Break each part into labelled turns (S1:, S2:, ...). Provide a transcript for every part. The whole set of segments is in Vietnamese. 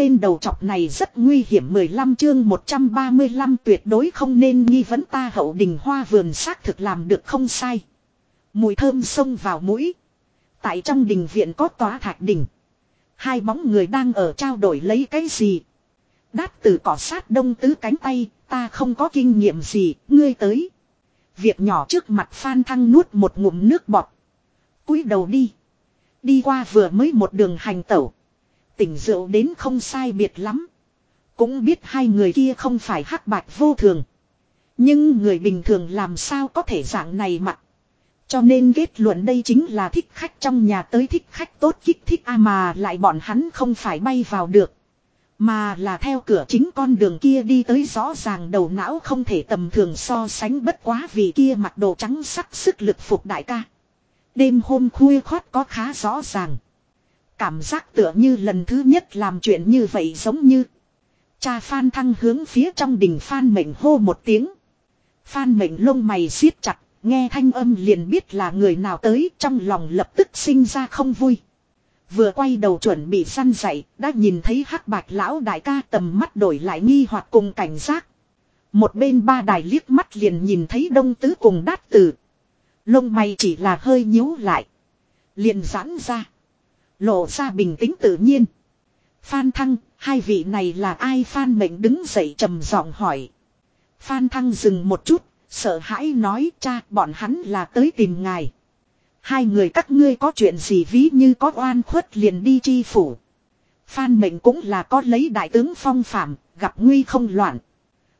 S1: tên đầu chọc này rất nguy hiểm 15 chương 135 tuyệt đối không nên nghi vấn ta hậu đình hoa vườn xác thực làm được không sai. Mùi thơm xông vào mũi. Tại trong đình viện có tòa thạch đình. Hai bóng người đang ở trao đổi lấy cái gì. Đát từ cỏ sát đông tứ cánh tay, ta không có kinh nghiệm gì, ngươi tới. Việc nhỏ trước mặt Phan Thăng nuốt một ngụm nước bọt. cúi đầu đi. Đi qua vừa mới một đường hành tẩu. Tỉnh rượu đến không sai biệt lắm. Cũng biết hai người kia không phải hắc bạch vô thường. Nhưng người bình thường làm sao có thể dạng này mặt. Cho nên kết luận đây chính là thích khách trong nhà tới thích khách tốt kích thích a mà lại bọn hắn không phải bay vào được. Mà là theo cửa chính con đường kia đi tới rõ ràng đầu não không thể tầm thường so sánh bất quá vì kia mặc đồ trắng sắc sức lực phục đại ca. Đêm hôm khuya khót có khá rõ ràng. Cảm giác tựa như lần thứ nhất làm chuyện như vậy giống như. Cha Phan Thăng hướng phía trong đình Phan Mệnh hô một tiếng. Phan Mệnh lông mày siết chặt, nghe thanh âm liền biết là người nào tới trong lòng lập tức sinh ra không vui. Vừa quay đầu chuẩn bị săn dậy, đã nhìn thấy hắc bạch lão đại ca tầm mắt đổi lại nghi hoặc cùng cảnh giác. Một bên ba đài liếc mắt liền nhìn thấy đông tứ cùng đát tử. Lông mày chỉ là hơi nhíu lại. Liền giãn ra. Lộ ra bình tĩnh tự nhiên. Phan Thăng, hai vị này là ai Phan Mệnh đứng dậy trầm giọng hỏi. Phan Thăng dừng một chút, sợ hãi nói cha bọn hắn là tới tìm ngài. Hai người các ngươi có chuyện gì ví như có oan khuất liền đi chi phủ. Phan mệnh cũng là có lấy đại tướng phong phạm, gặp nguy không loạn.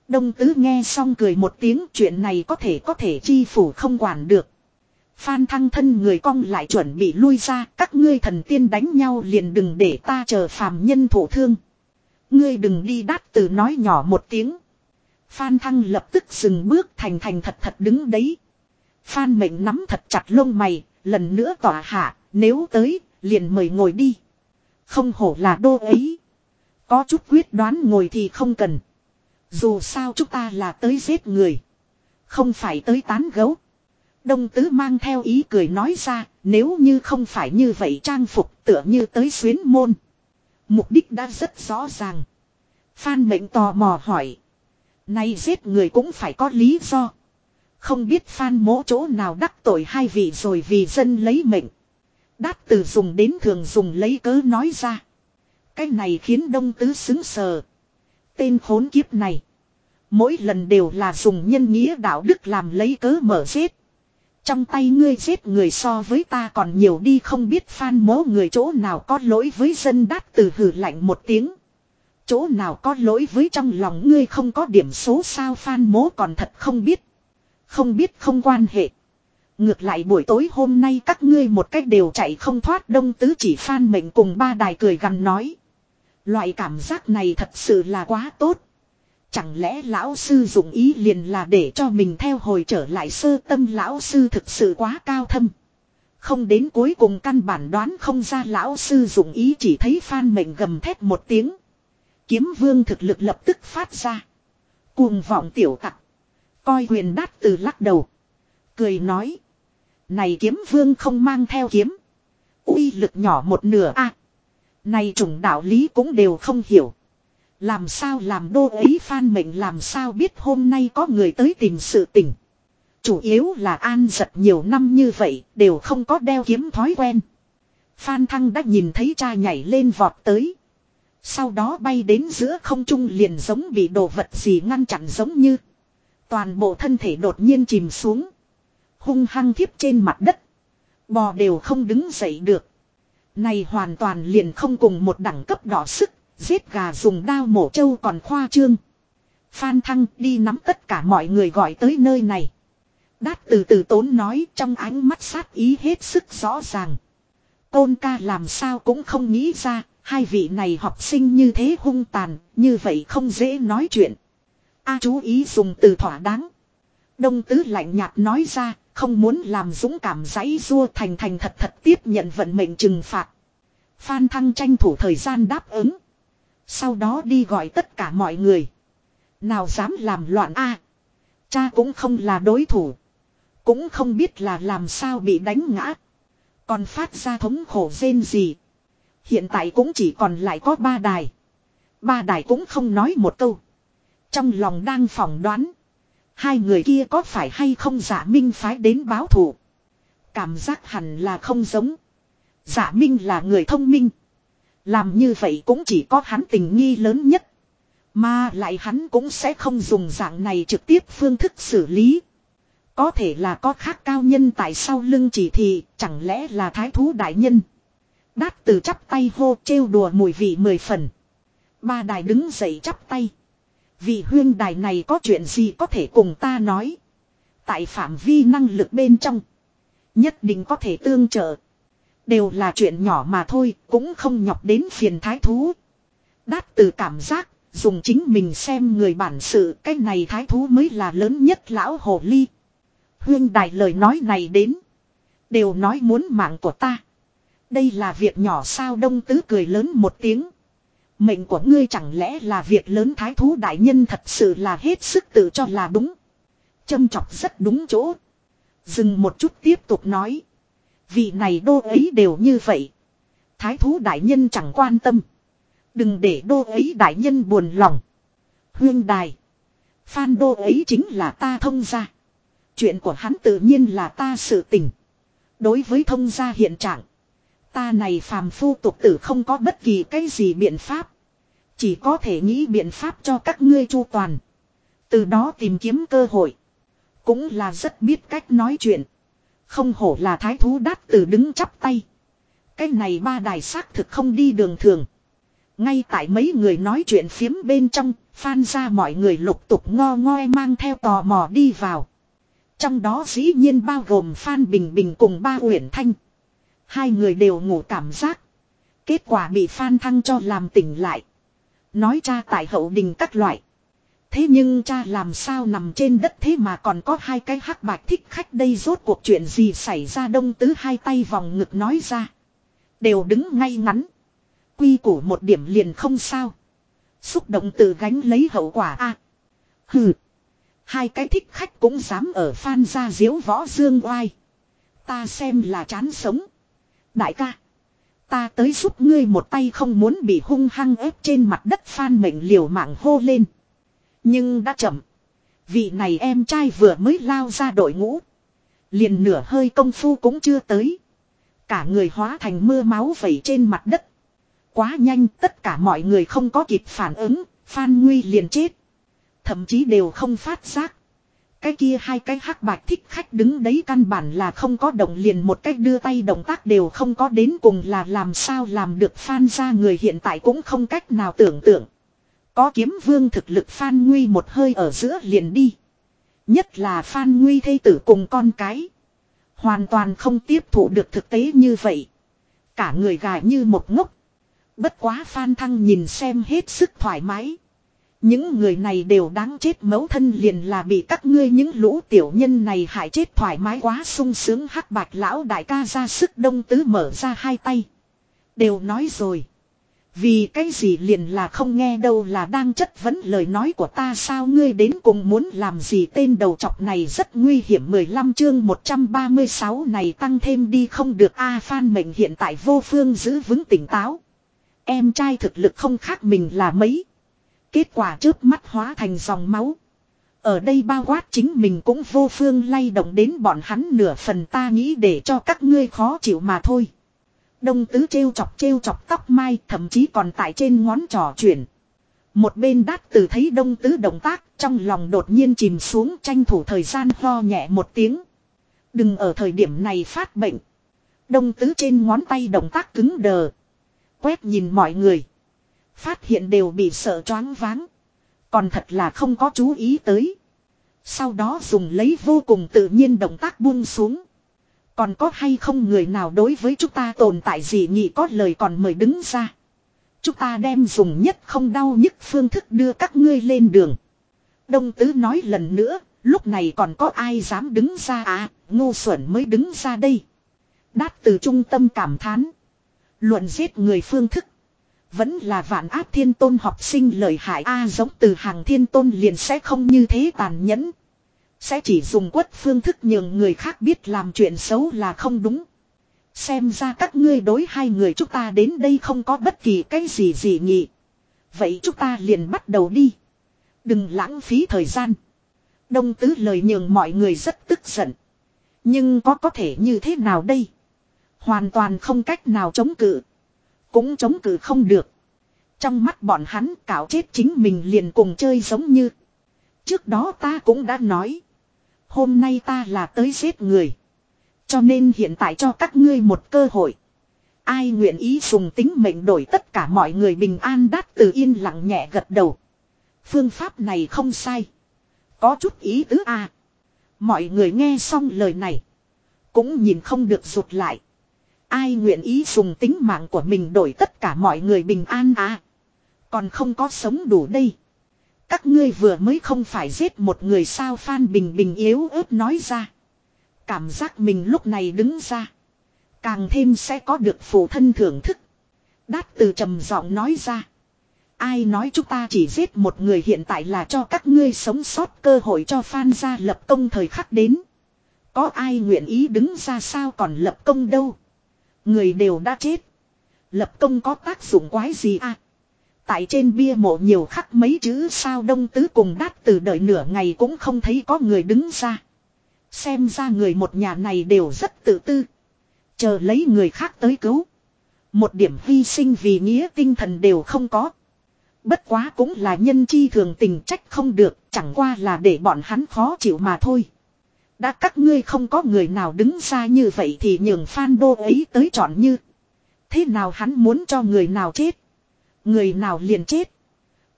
S1: Đông tứ nghe xong cười một tiếng chuyện này có thể có thể chi phủ không quản được. Phan thăng thân người cong lại chuẩn bị lui ra, các ngươi thần tiên đánh nhau liền đừng để ta chờ phàm nhân thổ thương. Ngươi đừng đi đát từ nói nhỏ một tiếng. Phan thăng lập tức dừng bước thành thành thật thật đứng đấy. Phan mệnh nắm thật chặt lông mày, lần nữa tỏa hạ, nếu tới, liền mời ngồi đi. Không hổ là đô ấy. Có chút quyết đoán ngồi thì không cần. Dù sao chúng ta là tới giết người. Không phải tới tán gấu. Đông tứ mang theo ý cười nói ra, nếu như không phải như vậy trang phục tựa như tới xuyến môn. Mục đích đã rất rõ ràng. Phan mệnh tò mò hỏi. Nay giết người cũng phải có lý do. Không biết phan mỗ chỗ nào đắc tội hai vị rồi vì dân lấy mệnh. Đát từ dùng đến thường dùng lấy cớ nói ra. Cái này khiến đông tứ xứng sờ. Tên khốn kiếp này. Mỗi lần đều là dùng nhân nghĩa đạo đức làm lấy cớ mở giết. Trong tay ngươi giết người so với ta còn nhiều đi không biết phan mố người chỗ nào có lỗi với dân đát từ hử lạnh một tiếng. Chỗ nào có lỗi với trong lòng ngươi không có điểm số sao phan mố còn thật không biết. Không biết không quan hệ. Ngược lại buổi tối hôm nay các ngươi một cách đều chạy không thoát đông tứ chỉ phan mệnh cùng ba đài cười gằn nói. Loại cảm giác này thật sự là quá tốt. Chẳng lẽ lão sư dụng ý liền là để cho mình theo hồi trở lại sơ tâm lão sư thực sự quá cao thâm. Không đến cuối cùng căn bản đoán không ra lão sư dụng ý chỉ thấy phan mệnh gầm thét một tiếng. Kiếm vương thực lực lập tức phát ra. Cuồng vọng tiểu tặc. Coi huyền đát từ lắc đầu. Cười nói. Này kiếm vương không mang theo kiếm. uy lực nhỏ một nửa a Này trùng đạo lý cũng đều không hiểu. Làm sao làm đô ấy phan mệnh làm sao biết hôm nay có người tới tìm sự tình. Chủ yếu là an giật nhiều năm như vậy, đều không có đeo kiếm thói quen. Phan Thăng đã nhìn thấy cha nhảy lên vọt tới. Sau đó bay đến giữa không trung liền giống bị đồ vật gì ngăn chặn giống như. Toàn bộ thân thể đột nhiên chìm xuống. Hung hăng thiếp trên mặt đất. Bò đều không đứng dậy được. Này hoàn toàn liền không cùng một đẳng cấp đỏ sức. Giết gà dùng đao mổ trâu còn khoa trương. Phan Thăng đi nắm tất cả mọi người gọi tới nơi này. Đát từ từ tốn nói trong ánh mắt sát ý hết sức rõ ràng. Côn ca làm sao cũng không nghĩ ra, hai vị này học sinh như thế hung tàn, như vậy không dễ nói chuyện. A chú ý dùng từ thỏa đáng. Đông tứ lạnh nhạt nói ra, không muốn làm dũng cảm giấy rua thành thành thật thật tiếp nhận vận mệnh trừng phạt. Phan Thăng tranh thủ thời gian đáp ứng. Sau đó đi gọi tất cả mọi người. Nào dám làm loạn a Cha cũng không là đối thủ. Cũng không biết là làm sao bị đánh ngã. Còn phát ra thống khổ rên gì. Hiện tại cũng chỉ còn lại có ba đài. Ba đài cũng không nói một câu. Trong lòng đang phỏng đoán. Hai người kia có phải hay không giả minh phái đến báo thù. Cảm giác hẳn là không giống. Giả minh là người thông minh. Làm như vậy cũng chỉ có hắn tình nghi lớn nhất. Mà lại hắn cũng sẽ không dùng dạng này trực tiếp phương thức xử lý. Có thể là có khác cao nhân tại sau lưng chỉ thị, chẳng lẽ là thái thú đại nhân. Đát từ chắp tay hô trêu đùa mùi vị mười phần. Ba đài đứng dậy chắp tay. Vị huyên đài này có chuyện gì có thể cùng ta nói. Tại phạm vi năng lực bên trong. Nhất định có thể tương trợ. Đều là chuyện nhỏ mà thôi, cũng không nhọc đến phiền thái thú. Đát từ cảm giác, dùng chính mình xem người bản sự, cái này thái thú mới là lớn nhất lão hồ ly. Huyên đài lời nói này đến. Đều nói muốn mạng của ta. Đây là việc nhỏ sao đông tứ cười lớn một tiếng. Mệnh của ngươi chẳng lẽ là việc lớn thái thú đại nhân thật sự là hết sức tự cho là đúng. Châm chọc rất đúng chỗ. Dừng một chút tiếp tục nói. Vị này đô ấy đều như vậy. Thái thú đại nhân chẳng quan tâm. Đừng để đô ấy đại nhân buồn lòng. Huyên đài. Phan đô ấy chính là ta thông gia. Chuyện của hắn tự nhiên là ta sự tình. Đối với thông gia hiện trạng. Ta này phàm phu tục tử không có bất kỳ cái gì biện pháp. Chỉ có thể nghĩ biện pháp cho các ngươi chu toàn. Từ đó tìm kiếm cơ hội. Cũng là rất biết cách nói chuyện. Không hổ là thái thú đát từ đứng chắp tay. Cái này ba đài xác thực không đi đường thường. Ngay tại mấy người nói chuyện phiếm bên trong, phan ra mọi người lục tục ngo ngoe mang theo tò mò đi vào. Trong đó dĩ nhiên bao gồm Phan Bình Bình cùng ba Uyển Thanh. Hai người đều ngủ cảm giác. Kết quả bị Phan Thăng cho làm tỉnh lại. Nói cha tại hậu đình các loại. Thế nhưng cha làm sao nằm trên đất thế mà còn có hai cái hắc bạch thích khách đây rốt cuộc chuyện gì xảy ra đông tứ hai tay vòng ngực nói ra. Đều đứng ngay ngắn. Quy củ một điểm liền không sao. Xúc động tự gánh lấy hậu quả a Hừ. Hai cái thích khách cũng dám ở phan ra diếu võ dương oai. Ta xem là chán sống. Đại ca. Ta tới giúp ngươi một tay không muốn bị hung hăng ép trên mặt đất phan mệnh liều mạng hô lên. Nhưng đã chậm. Vị này em trai vừa mới lao ra đội ngũ. Liền nửa hơi công phu cũng chưa tới. Cả người hóa thành mưa máu vẩy trên mặt đất. Quá nhanh, tất cả mọi người không có kịp phản ứng. Phan Nguy liền chết. Thậm chí đều không phát giác. Cái kia hai cái hắc bạch thích khách đứng đấy căn bản là không có động liền một cách đưa tay động tác đều không có đến cùng là làm sao làm được phan ra người hiện tại cũng không cách nào tưởng tượng. Có kiếm vương thực lực phan nguy một hơi ở giữa liền đi. Nhất là phan nguy thây tử cùng con cái. Hoàn toàn không tiếp thụ được thực tế như vậy. Cả người gà như một ngốc. Bất quá phan thăng nhìn xem hết sức thoải mái. Những người này đều đáng chết mấu thân liền là bị các ngươi những lũ tiểu nhân này hại chết thoải mái quá sung sướng hắc bạch lão đại ca ra sức đông tứ mở ra hai tay. Đều nói rồi. Vì cái gì liền là không nghe đâu là đang chất vấn lời nói của ta sao ngươi đến cùng muốn làm gì tên đầu chọc này rất nguy hiểm 15 chương 136 này tăng thêm đi không được A Phan mệnh hiện tại vô phương giữ vững tỉnh táo. Em trai thực lực không khác mình là mấy. Kết quả trước mắt hóa thành dòng máu. Ở đây bao quát chính mình cũng vô phương lay động đến bọn hắn nửa phần ta nghĩ để cho các ngươi khó chịu mà thôi. Đông tứ trêu chọc trêu chọc tóc mai thậm chí còn tại trên ngón trò chuyển. Một bên đát tử thấy đông tứ động tác, trong lòng đột nhiên chìm xuống tranh thủ thời gian ho nhẹ một tiếng. Đừng ở thời điểm này phát bệnh. Đông tứ trên ngón tay động tác cứng đờ. Quét nhìn mọi người. Phát hiện đều bị sợ choáng váng. Còn thật là không có chú ý tới. Sau đó dùng lấy vô cùng tự nhiên động tác buông xuống. Còn có hay không người nào đối với chúng ta tồn tại gì nhỉ có lời còn mời đứng ra. Chúng ta đem dùng nhất không đau nhất phương thức đưa các ngươi lên đường. Đông tứ nói lần nữa, lúc này còn có ai dám đứng ra à, ngô xuẩn mới đứng ra đây. Đát từ trung tâm cảm thán. Luận giết người phương thức. Vẫn là vạn áp thiên tôn học sinh lợi hại A giống từ hàng thiên tôn liền sẽ không như thế tàn nhẫn. Sẽ chỉ dùng quất phương thức nhường người khác biết làm chuyện xấu là không đúng. Xem ra các ngươi đối hai người chúng ta đến đây không có bất kỳ cái gì gì nhỉ. Vậy chúng ta liền bắt đầu đi. Đừng lãng phí thời gian. Đông tứ lời nhường mọi người rất tức giận. Nhưng có có thể như thế nào đây? Hoàn toàn không cách nào chống cự. Cũng chống cự không được. Trong mắt bọn hắn cạo chết chính mình liền cùng chơi giống như. Trước đó ta cũng đã nói. Hôm nay ta là tới giết người. Cho nên hiện tại cho các ngươi một cơ hội. Ai nguyện ý dùng tính mệnh đổi tất cả mọi người bình an đát từ yên lặng nhẹ gật đầu. Phương pháp này không sai. Có chút ý tứ à. Mọi người nghe xong lời này. Cũng nhìn không được rụt lại. Ai nguyện ý dùng tính mạng của mình đổi tất cả mọi người bình an à. Còn không có sống đủ đây. Các ngươi vừa mới không phải giết một người sao Phan Bình Bình yếu ớt nói ra. Cảm giác mình lúc này đứng ra. Càng thêm sẽ có được phụ thân thưởng thức. Đát từ trầm giọng nói ra. Ai nói chúng ta chỉ giết một người hiện tại là cho các ngươi sống sót cơ hội cho Phan gia lập công thời khắc đến. Có ai nguyện ý đứng ra sao còn lập công đâu. Người đều đã chết. Lập công có tác dụng quái gì à? Tại trên bia mộ nhiều khắc mấy chữ sao đông tứ cùng đát từ đợi nửa ngày cũng không thấy có người đứng ra. Xem ra người một nhà này đều rất tự tư. Chờ lấy người khác tới cứu. Một điểm hy sinh vì nghĩa tinh thần đều không có. Bất quá cũng là nhân chi thường tình trách không được, chẳng qua là để bọn hắn khó chịu mà thôi. Đã các ngươi không có người nào đứng ra như vậy thì nhường Phan Đô ấy tới chọn như. Thế nào hắn muốn cho người nào chết? Người nào liền chết?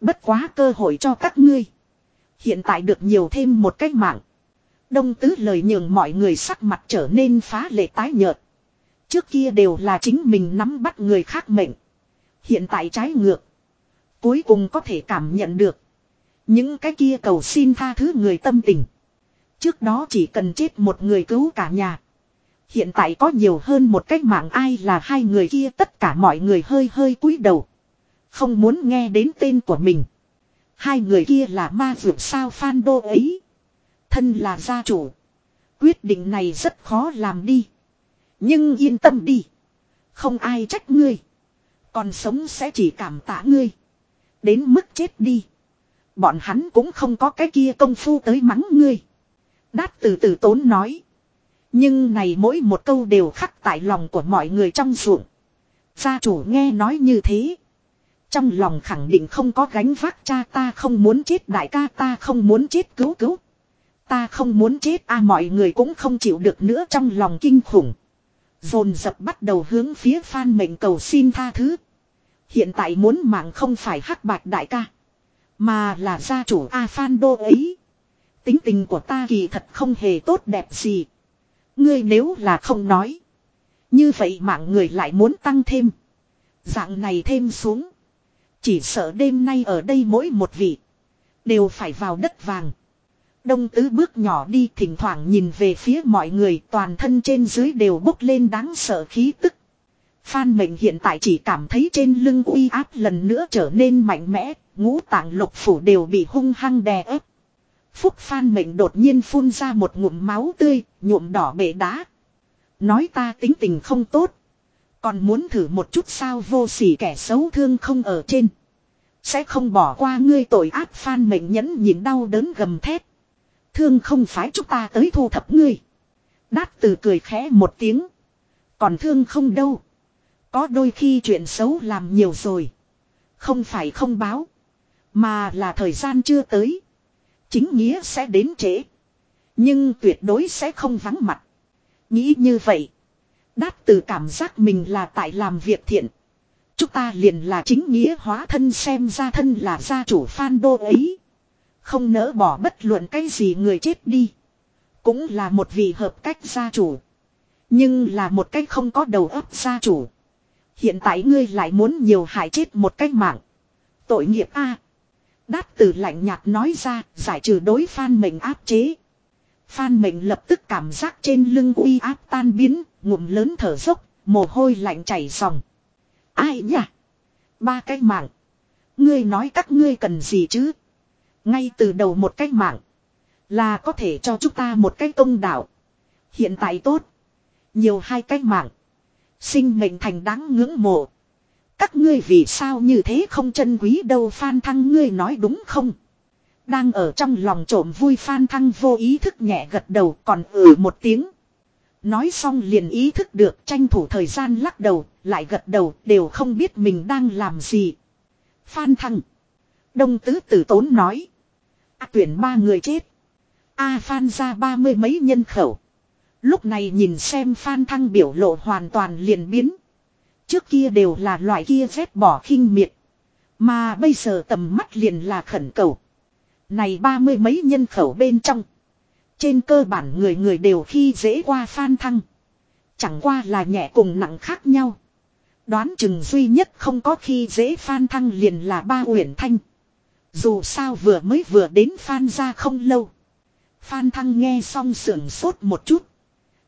S1: Bất quá cơ hội cho các ngươi. Hiện tại được nhiều thêm một cách mạng. Đông tứ lời nhường mọi người sắc mặt trở nên phá lệ tái nhợt. Trước kia đều là chính mình nắm bắt người khác mệnh. Hiện tại trái ngược. Cuối cùng có thể cảm nhận được. Những cái kia cầu xin tha thứ người tâm tình. Trước đó chỉ cần chết một người cứu cả nhà. Hiện tại có nhiều hơn một cách mạng ai là hai người kia, tất cả mọi người hơi hơi cúi đầu. Không muốn nghe đến tên của mình. Hai người kia là ma vượt sao phan đô ấy. Thân là gia chủ. Quyết định này rất khó làm đi. Nhưng yên tâm đi. Không ai trách ngươi. Còn sống sẽ chỉ cảm tạ ngươi. Đến mức chết đi. Bọn hắn cũng không có cái kia công phu tới mắng ngươi. Đát từ từ tốn nói. Nhưng này mỗi một câu đều khắc tại lòng của mọi người trong ruộng. Gia chủ nghe nói như thế. Trong lòng khẳng định không có gánh vác cha ta không muốn chết, đại ca ta không muốn chết, cứu cứu. Ta không muốn chết, a, mọi người cũng không chịu được nữa trong lòng kinh khủng. Dồn dập bắt đầu hướng phía phan mệnh cầu xin tha thứ. Hiện tại muốn mạng không phải hắc bạch đại ca. Mà là gia chủ A Phan Đô ấy. Tính tình của ta kỳ thật không hề tốt đẹp gì. Ngươi nếu là không nói. Như vậy mạng người lại muốn tăng thêm. Dạng này thêm xuống. Chỉ sợ đêm nay ở đây mỗi một vị. Đều phải vào đất vàng. Đông tứ bước nhỏ đi thỉnh thoảng nhìn về phía mọi người toàn thân trên dưới đều bốc lên đáng sợ khí tức. Phan mệnh hiện tại chỉ cảm thấy trên lưng uy áp lần nữa trở nên mạnh mẽ, ngũ tạng lục phủ đều bị hung hăng đè ép. Phúc Phan mệnh đột nhiên phun ra một ngụm máu tươi, nhuộm đỏ bể đá. Nói ta tính tình không tốt. Còn muốn thử một chút sao vô sỉ kẻ xấu thương không ở trên. Sẽ không bỏ qua ngươi tội ác Phan mệnh nhẫn nhìn đau đớn gầm thét. Thương không phải chúng ta tới thu thập ngươi. Đát từ cười khẽ một tiếng. Còn thương không đâu. Có đôi khi chuyện xấu làm nhiều rồi. Không phải không báo. Mà là thời gian chưa tới. Chính nghĩa sẽ đến trễ. Nhưng tuyệt đối sẽ không vắng mặt. Nghĩ như vậy. Đát từ cảm giác mình là tại làm việc thiện. Chúng ta liền là chính nghĩa hóa thân xem ra thân là gia chủ phan đô ấy. Không nỡ bỏ bất luận cái gì người chết đi. Cũng là một vị hợp cách gia chủ. Nhưng là một cách không có đầu óc gia chủ. Hiện tại ngươi lại muốn nhiều hại chết một cách mạng. Tội nghiệp a. Đát từ lạnh nhạt nói ra, giải trừ đối phan mình áp chế. Phan mệnh lập tức cảm giác trên lưng uy áp tan biến, ngụm lớn thở dốc, mồ hôi lạnh chảy ròng. Ai nhỉ? Ba cái mạng. Ngươi nói các ngươi cần gì chứ? Ngay từ đầu một cái mạng. Là có thể cho chúng ta một cái công đạo. Hiện tại tốt. Nhiều hai cái mạng. Sinh mệnh thành đáng ngưỡng mộ. Các ngươi vì sao như thế không chân quý đâu Phan Thăng ngươi nói đúng không? Đang ở trong lòng trộm vui Phan Thăng vô ý thức nhẹ gật đầu còn ừ một tiếng. Nói xong liền ý thức được tranh thủ thời gian lắc đầu, lại gật đầu đều không biết mình đang làm gì. Phan Thăng. Đông tứ tử tốn nói. À, tuyển ba người chết. A Phan ra ba mươi mấy nhân khẩu. Lúc này nhìn xem Phan Thăng biểu lộ hoàn toàn liền biến. Trước kia đều là loại kia vét bỏ khinh miệt. Mà bây giờ tầm mắt liền là khẩn cầu. Này ba mươi mấy nhân khẩu bên trong. Trên cơ bản người người đều khi dễ qua Phan Thăng. Chẳng qua là nhẹ cùng nặng khác nhau. Đoán chừng duy nhất không có khi dễ Phan Thăng liền là ba Uyển Thanh. Dù sao vừa mới vừa đến Phan ra không lâu. Phan Thăng nghe xong sưởng sốt một chút.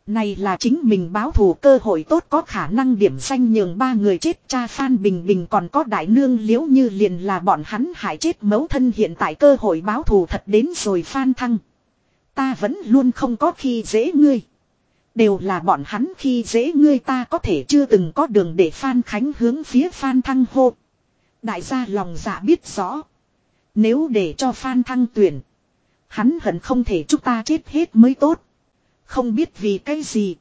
S1: Này là chính mình báo thù cơ hội tốt có khả năng điểm danh nhường ba người chết cha Phan Bình Bình còn có đại nương liễu như liền là bọn hắn hại chết mấu thân hiện tại cơ hội báo thù thật đến rồi Phan Thăng. Ta vẫn luôn không có khi dễ ngươi. Đều là bọn hắn khi dễ ngươi ta có thể chưa từng có đường để Phan Khánh hướng phía Phan Thăng hô. Đại gia lòng dạ biết rõ. Nếu để cho Phan Thăng tuyển. Hắn hận không thể chúng ta chết hết mới tốt. Không biết vì cái gì.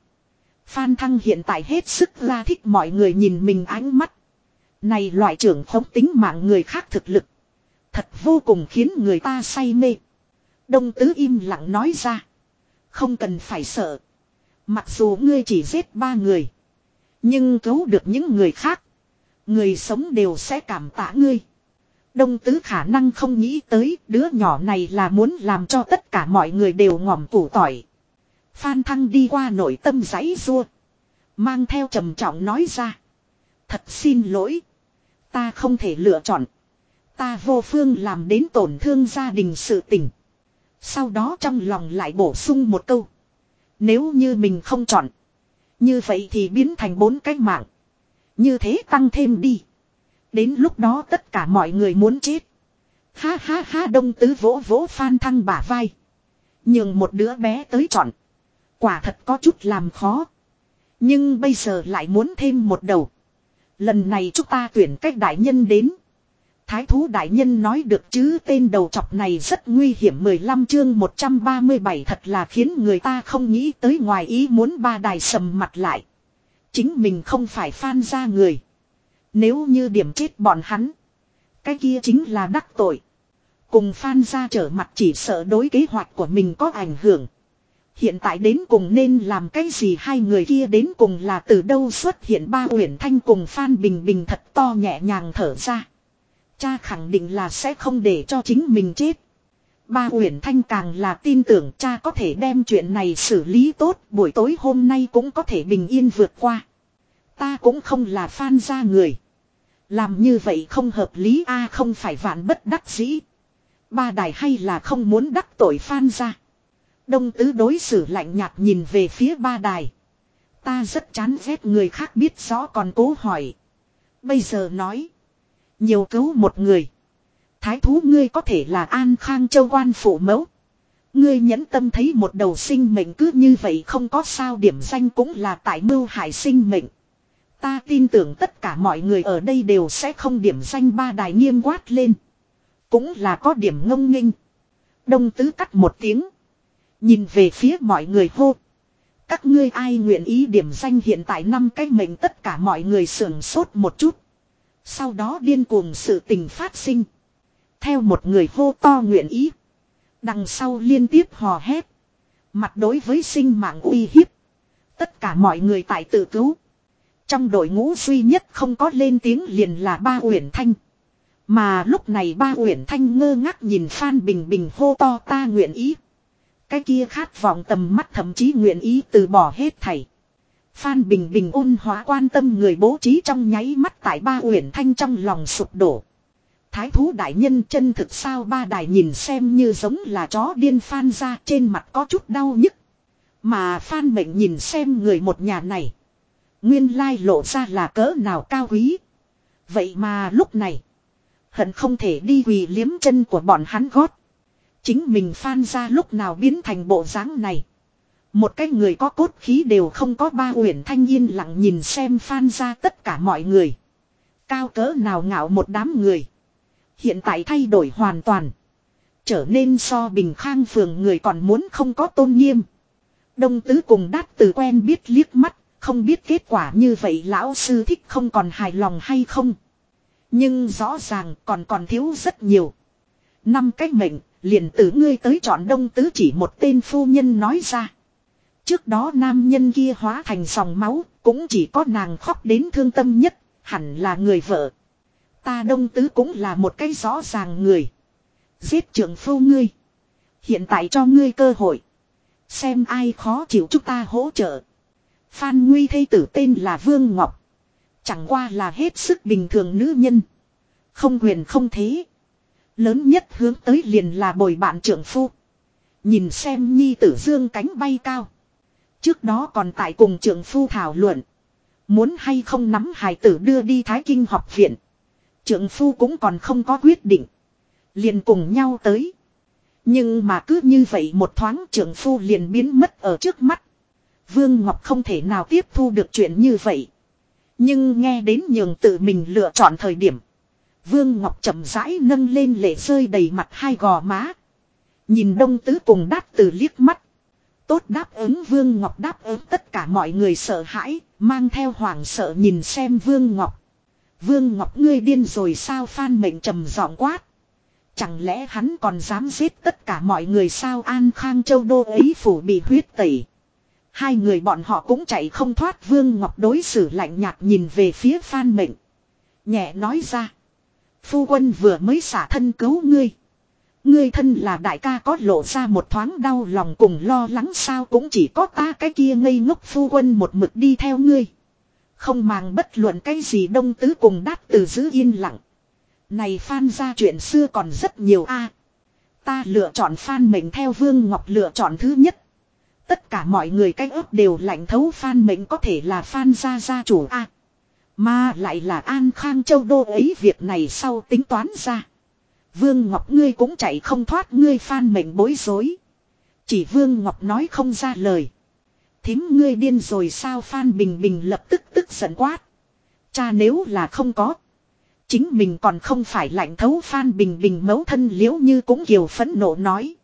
S1: Phan Thăng hiện tại hết sức ra thích mọi người nhìn mình ánh mắt. Này loại trưởng phóng tính mạng người khác thực lực. Thật vô cùng khiến người ta say mê. Đông tứ im lặng nói ra. Không cần phải sợ. Mặc dù ngươi chỉ giết ba người. Nhưng cứu được những người khác. Người sống đều sẽ cảm tạ ngươi. Đông tứ khả năng không nghĩ tới đứa nhỏ này là muốn làm cho tất cả mọi người đều ngỏm củ tỏi. Phan Thăng đi qua nội tâm giấy rua. Mang theo trầm trọng nói ra. Thật xin lỗi. Ta không thể lựa chọn. Ta vô phương làm đến tổn thương gia đình sự tình. Sau đó trong lòng lại bổ sung một câu. Nếu như mình không chọn. Như vậy thì biến thành bốn cái mạng. Như thế tăng thêm đi. Đến lúc đó tất cả mọi người muốn chết. Ha ha ha đông tứ vỗ vỗ phan thăng bả vai. Nhưng một đứa bé tới chọn. Quả thật có chút làm khó. Nhưng bây giờ lại muốn thêm một đầu. Lần này chúng ta tuyển cách đại nhân đến. Thái thú đại nhân nói được chứ tên đầu chọc này rất nguy hiểm 15 chương 137 thật là khiến người ta không nghĩ tới ngoài ý muốn ba đài sầm mặt lại. Chính mình không phải phan ra người. Nếu như điểm chết bọn hắn. Cái kia chính là đắc tội. Cùng phan ra trở mặt chỉ sợ đối kế hoạch của mình có ảnh hưởng. Hiện tại đến cùng nên làm cái gì hai người kia đến cùng là từ đâu xuất hiện ba uyển thanh cùng Phan Bình Bình thật to nhẹ nhàng thở ra. Cha khẳng định là sẽ không để cho chính mình chết. Ba Uyển Thanh càng là tin tưởng cha có thể đem chuyện này xử lý tốt, buổi tối hôm nay cũng có thể bình yên vượt qua. Ta cũng không là phan gia người. Làm như vậy không hợp lý a không phải vạn bất đắc dĩ. Ba đài hay là không muốn đắc tội phan gia. Đông tứ đối xử lạnh nhạt nhìn về phía ba đài. Ta rất chán ghét người khác biết rõ còn cố hỏi. Bây giờ nói. Nhiều cứu một người. Thái thú ngươi có thể là an khang châu quan phụ mẫu. Ngươi nhẫn tâm thấy một đầu sinh mệnh cứ như vậy không có sao điểm danh cũng là tại mưu hại sinh mệnh. Ta tin tưởng tất cả mọi người ở đây đều sẽ không điểm danh ba đài nghiêm quát lên. Cũng là có điểm ngông nghênh. Đông tứ cắt một tiếng. Nhìn về phía mọi người hô. Các ngươi ai nguyện ý điểm danh hiện tại năm cái mệnh tất cả mọi người sưởng sốt một chút. Sau đó điên cuồng sự tình phát sinh. Theo một người hô to nguyện ý. Đằng sau liên tiếp hò hét. Mặt đối với sinh mạng uy hiếp. Tất cả mọi người tại tự cứu. Trong đội ngũ duy nhất không có lên tiếng liền là ba Uyển Thanh. Mà lúc này ba Uyển Thanh ngơ ngác nhìn Phan Bình Bình hô to ta nguyện ý. Cái kia khát vọng tầm mắt thậm chí nguyện ý từ bỏ hết thảy. Phan Bình Bình ôn hóa quan tâm người bố trí trong nháy mắt tại ba uyển thanh trong lòng sụp đổ. Thái thú đại nhân chân thực sao ba đài nhìn xem như giống là chó điên Phan ra trên mặt có chút đau nhức. Mà Phan mệnh nhìn xem người một nhà này. Nguyên lai lộ ra là cỡ nào cao quý. Vậy mà lúc này. Hận không thể đi quỳ liếm chân của bọn hắn gót. Chính mình Phan ra lúc nào biến thành bộ dáng này. Một cái người có cốt khí đều không có ba uyển thanh yên lặng nhìn xem phan ra tất cả mọi người. Cao cỡ nào ngạo một đám người. Hiện tại thay đổi hoàn toàn. Trở nên so bình khang phường người còn muốn không có tôn nghiêm. Đông tứ cùng đát từ quen biết liếc mắt, không biết kết quả như vậy lão sư thích không còn hài lòng hay không. Nhưng rõ ràng còn còn thiếu rất nhiều. Năm cách mệnh, liền từ ngươi tới chọn đông tứ chỉ một tên phu nhân nói ra. Trước đó nam nhân kia hóa thành dòng máu, cũng chỉ có nàng khóc đến thương tâm nhất, hẳn là người vợ. Ta đông tứ cũng là một cái rõ ràng người. Giết trưởng phu ngươi. Hiện tại cho ngươi cơ hội. Xem ai khó chịu chúng ta hỗ trợ. Phan Nguy thây tử tên là Vương Ngọc. Chẳng qua là hết sức bình thường nữ nhân. Không quyền không thế. Lớn nhất hướng tới liền là bồi bạn trưởng phu. Nhìn xem nhi tử dương cánh bay cao. Trước đó còn tại cùng trưởng phu thảo luận. Muốn hay không nắm hài tử đưa đi Thái Kinh học viện. Trưởng phu cũng còn không có quyết định. Liền cùng nhau tới. Nhưng mà cứ như vậy một thoáng trưởng phu liền biến mất ở trước mắt. Vương Ngọc không thể nào tiếp thu được chuyện như vậy. Nhưng nghe đến nhường tự mình lựa chọn thời điểm. Vương Ngọc chậm rãi nâng lên lệ rơi đầy mặt hai gò má. Nhìn đông tứ cùng đát từ liếc mắt. Tốt đáp ứng Vương Ngọc đáp ứng tất cả mọi người sợ hãi, mang theo hoàng sợ nhìn xem Vương Ngọc. Vương Ngọc ngươi điên rồi sao phan mệnh trầm giọng quát. Chẳng lẽ hắn còn dám giết tất cả mọi người sao An Khang Châu Đô ấy phủ bị huyết tẩy. Hai người bọn họ cũng chạy không thoát Vương Ngọc đối xử lạnh nhạt nhìn về phía Phan Mệnh. Nhẹ nói ra. Phu quân vừa mới xả thân cứu ngươi. Ngươi thân là đại ca có lộ ra một thoáng đau lòng cùng lo lắng sao cũng chỉ có ta cái kia ngây ngốc phu quân một mực đi theo ngươi. Không màng bất luận cái gì đông tứ cùng đát từ giữ yên lặng. Này Phan ra chuyện xưa còn rất nhiều a. ta lựa chọn Phan mệnh theo Vương Ngọc lựa chọn thứ nhất. Tất cả mọi người cách ớt đều lạnh thấu Phan mệnh có thể là Phan gia gia chủ a mà lại là An Khang Châu Đô ấy việc này sau tính toán ra. Vương Ngọc ngươi cũng chạy không thoát ngươi Phan mệnh bối rối. Chỉ Vương Ngọc nói không ra lời. Thím ngươi điên rồi sao Phan Bình Bình lập tức tức giận quát. Cha nếu là không có. Chính mình còn không phải lạnh thấu Phan Bình Bình mấu thân liễu như cũng kiều phẫn nộ nói.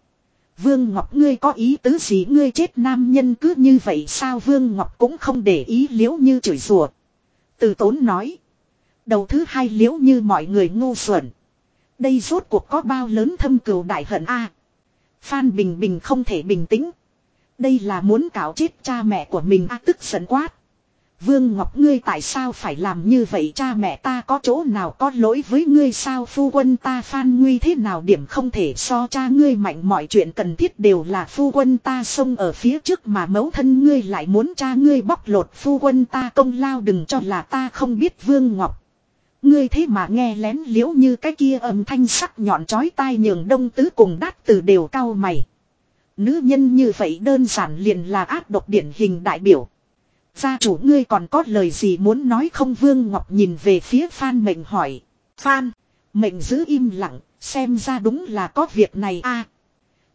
S1: Vương Ngọc ngươi có ý tứ gì ngươi chết nam nhân cứ như vậy sao Vương Ngọc cũng không để ý liễu như chửi rủa. Từ tốn nói. Đầu thứ hai liễu như mọi người ngu xuẩn. Đây rốt cuộc có bao lớn thâm cừu đại hận a Phan Bình Bình không thể bình tĩnh. Đây là muốn cạo chết cha mẹ của mình a, tức giận quát. Vương Ngọc, ngươi tại sao phải làm như vậy cha mẹ ta có chỗ nào có lỗi với ngươi sao phu quân ta phan nguy thế nào điểm không thể so cha ngươi mạnh mọi chuyện cần thiết đều là phu quân ta xông ở phía trước mà mẫu thân ngươi lại muốn cha ngươi bóc lột phu quân ta công lao đừng cho là ta không biết, Vương Ngọc. Ngươi thế mà nghe lén liễu như cái kia âm thanh sắc nhọn chói tai nhường đông tứ cùng đát từ đều cao mày. Nữ nhân như vậy đơn giản liền là ác độc điển hình đại biểu. Gia chủ ngươi còn có lời gì muốn nói không Vương Ngọc nhìn về phía Phan Mệnh hỏi. Phan, Mệnh giữ im lặng, xem ra đúng là có việc này a.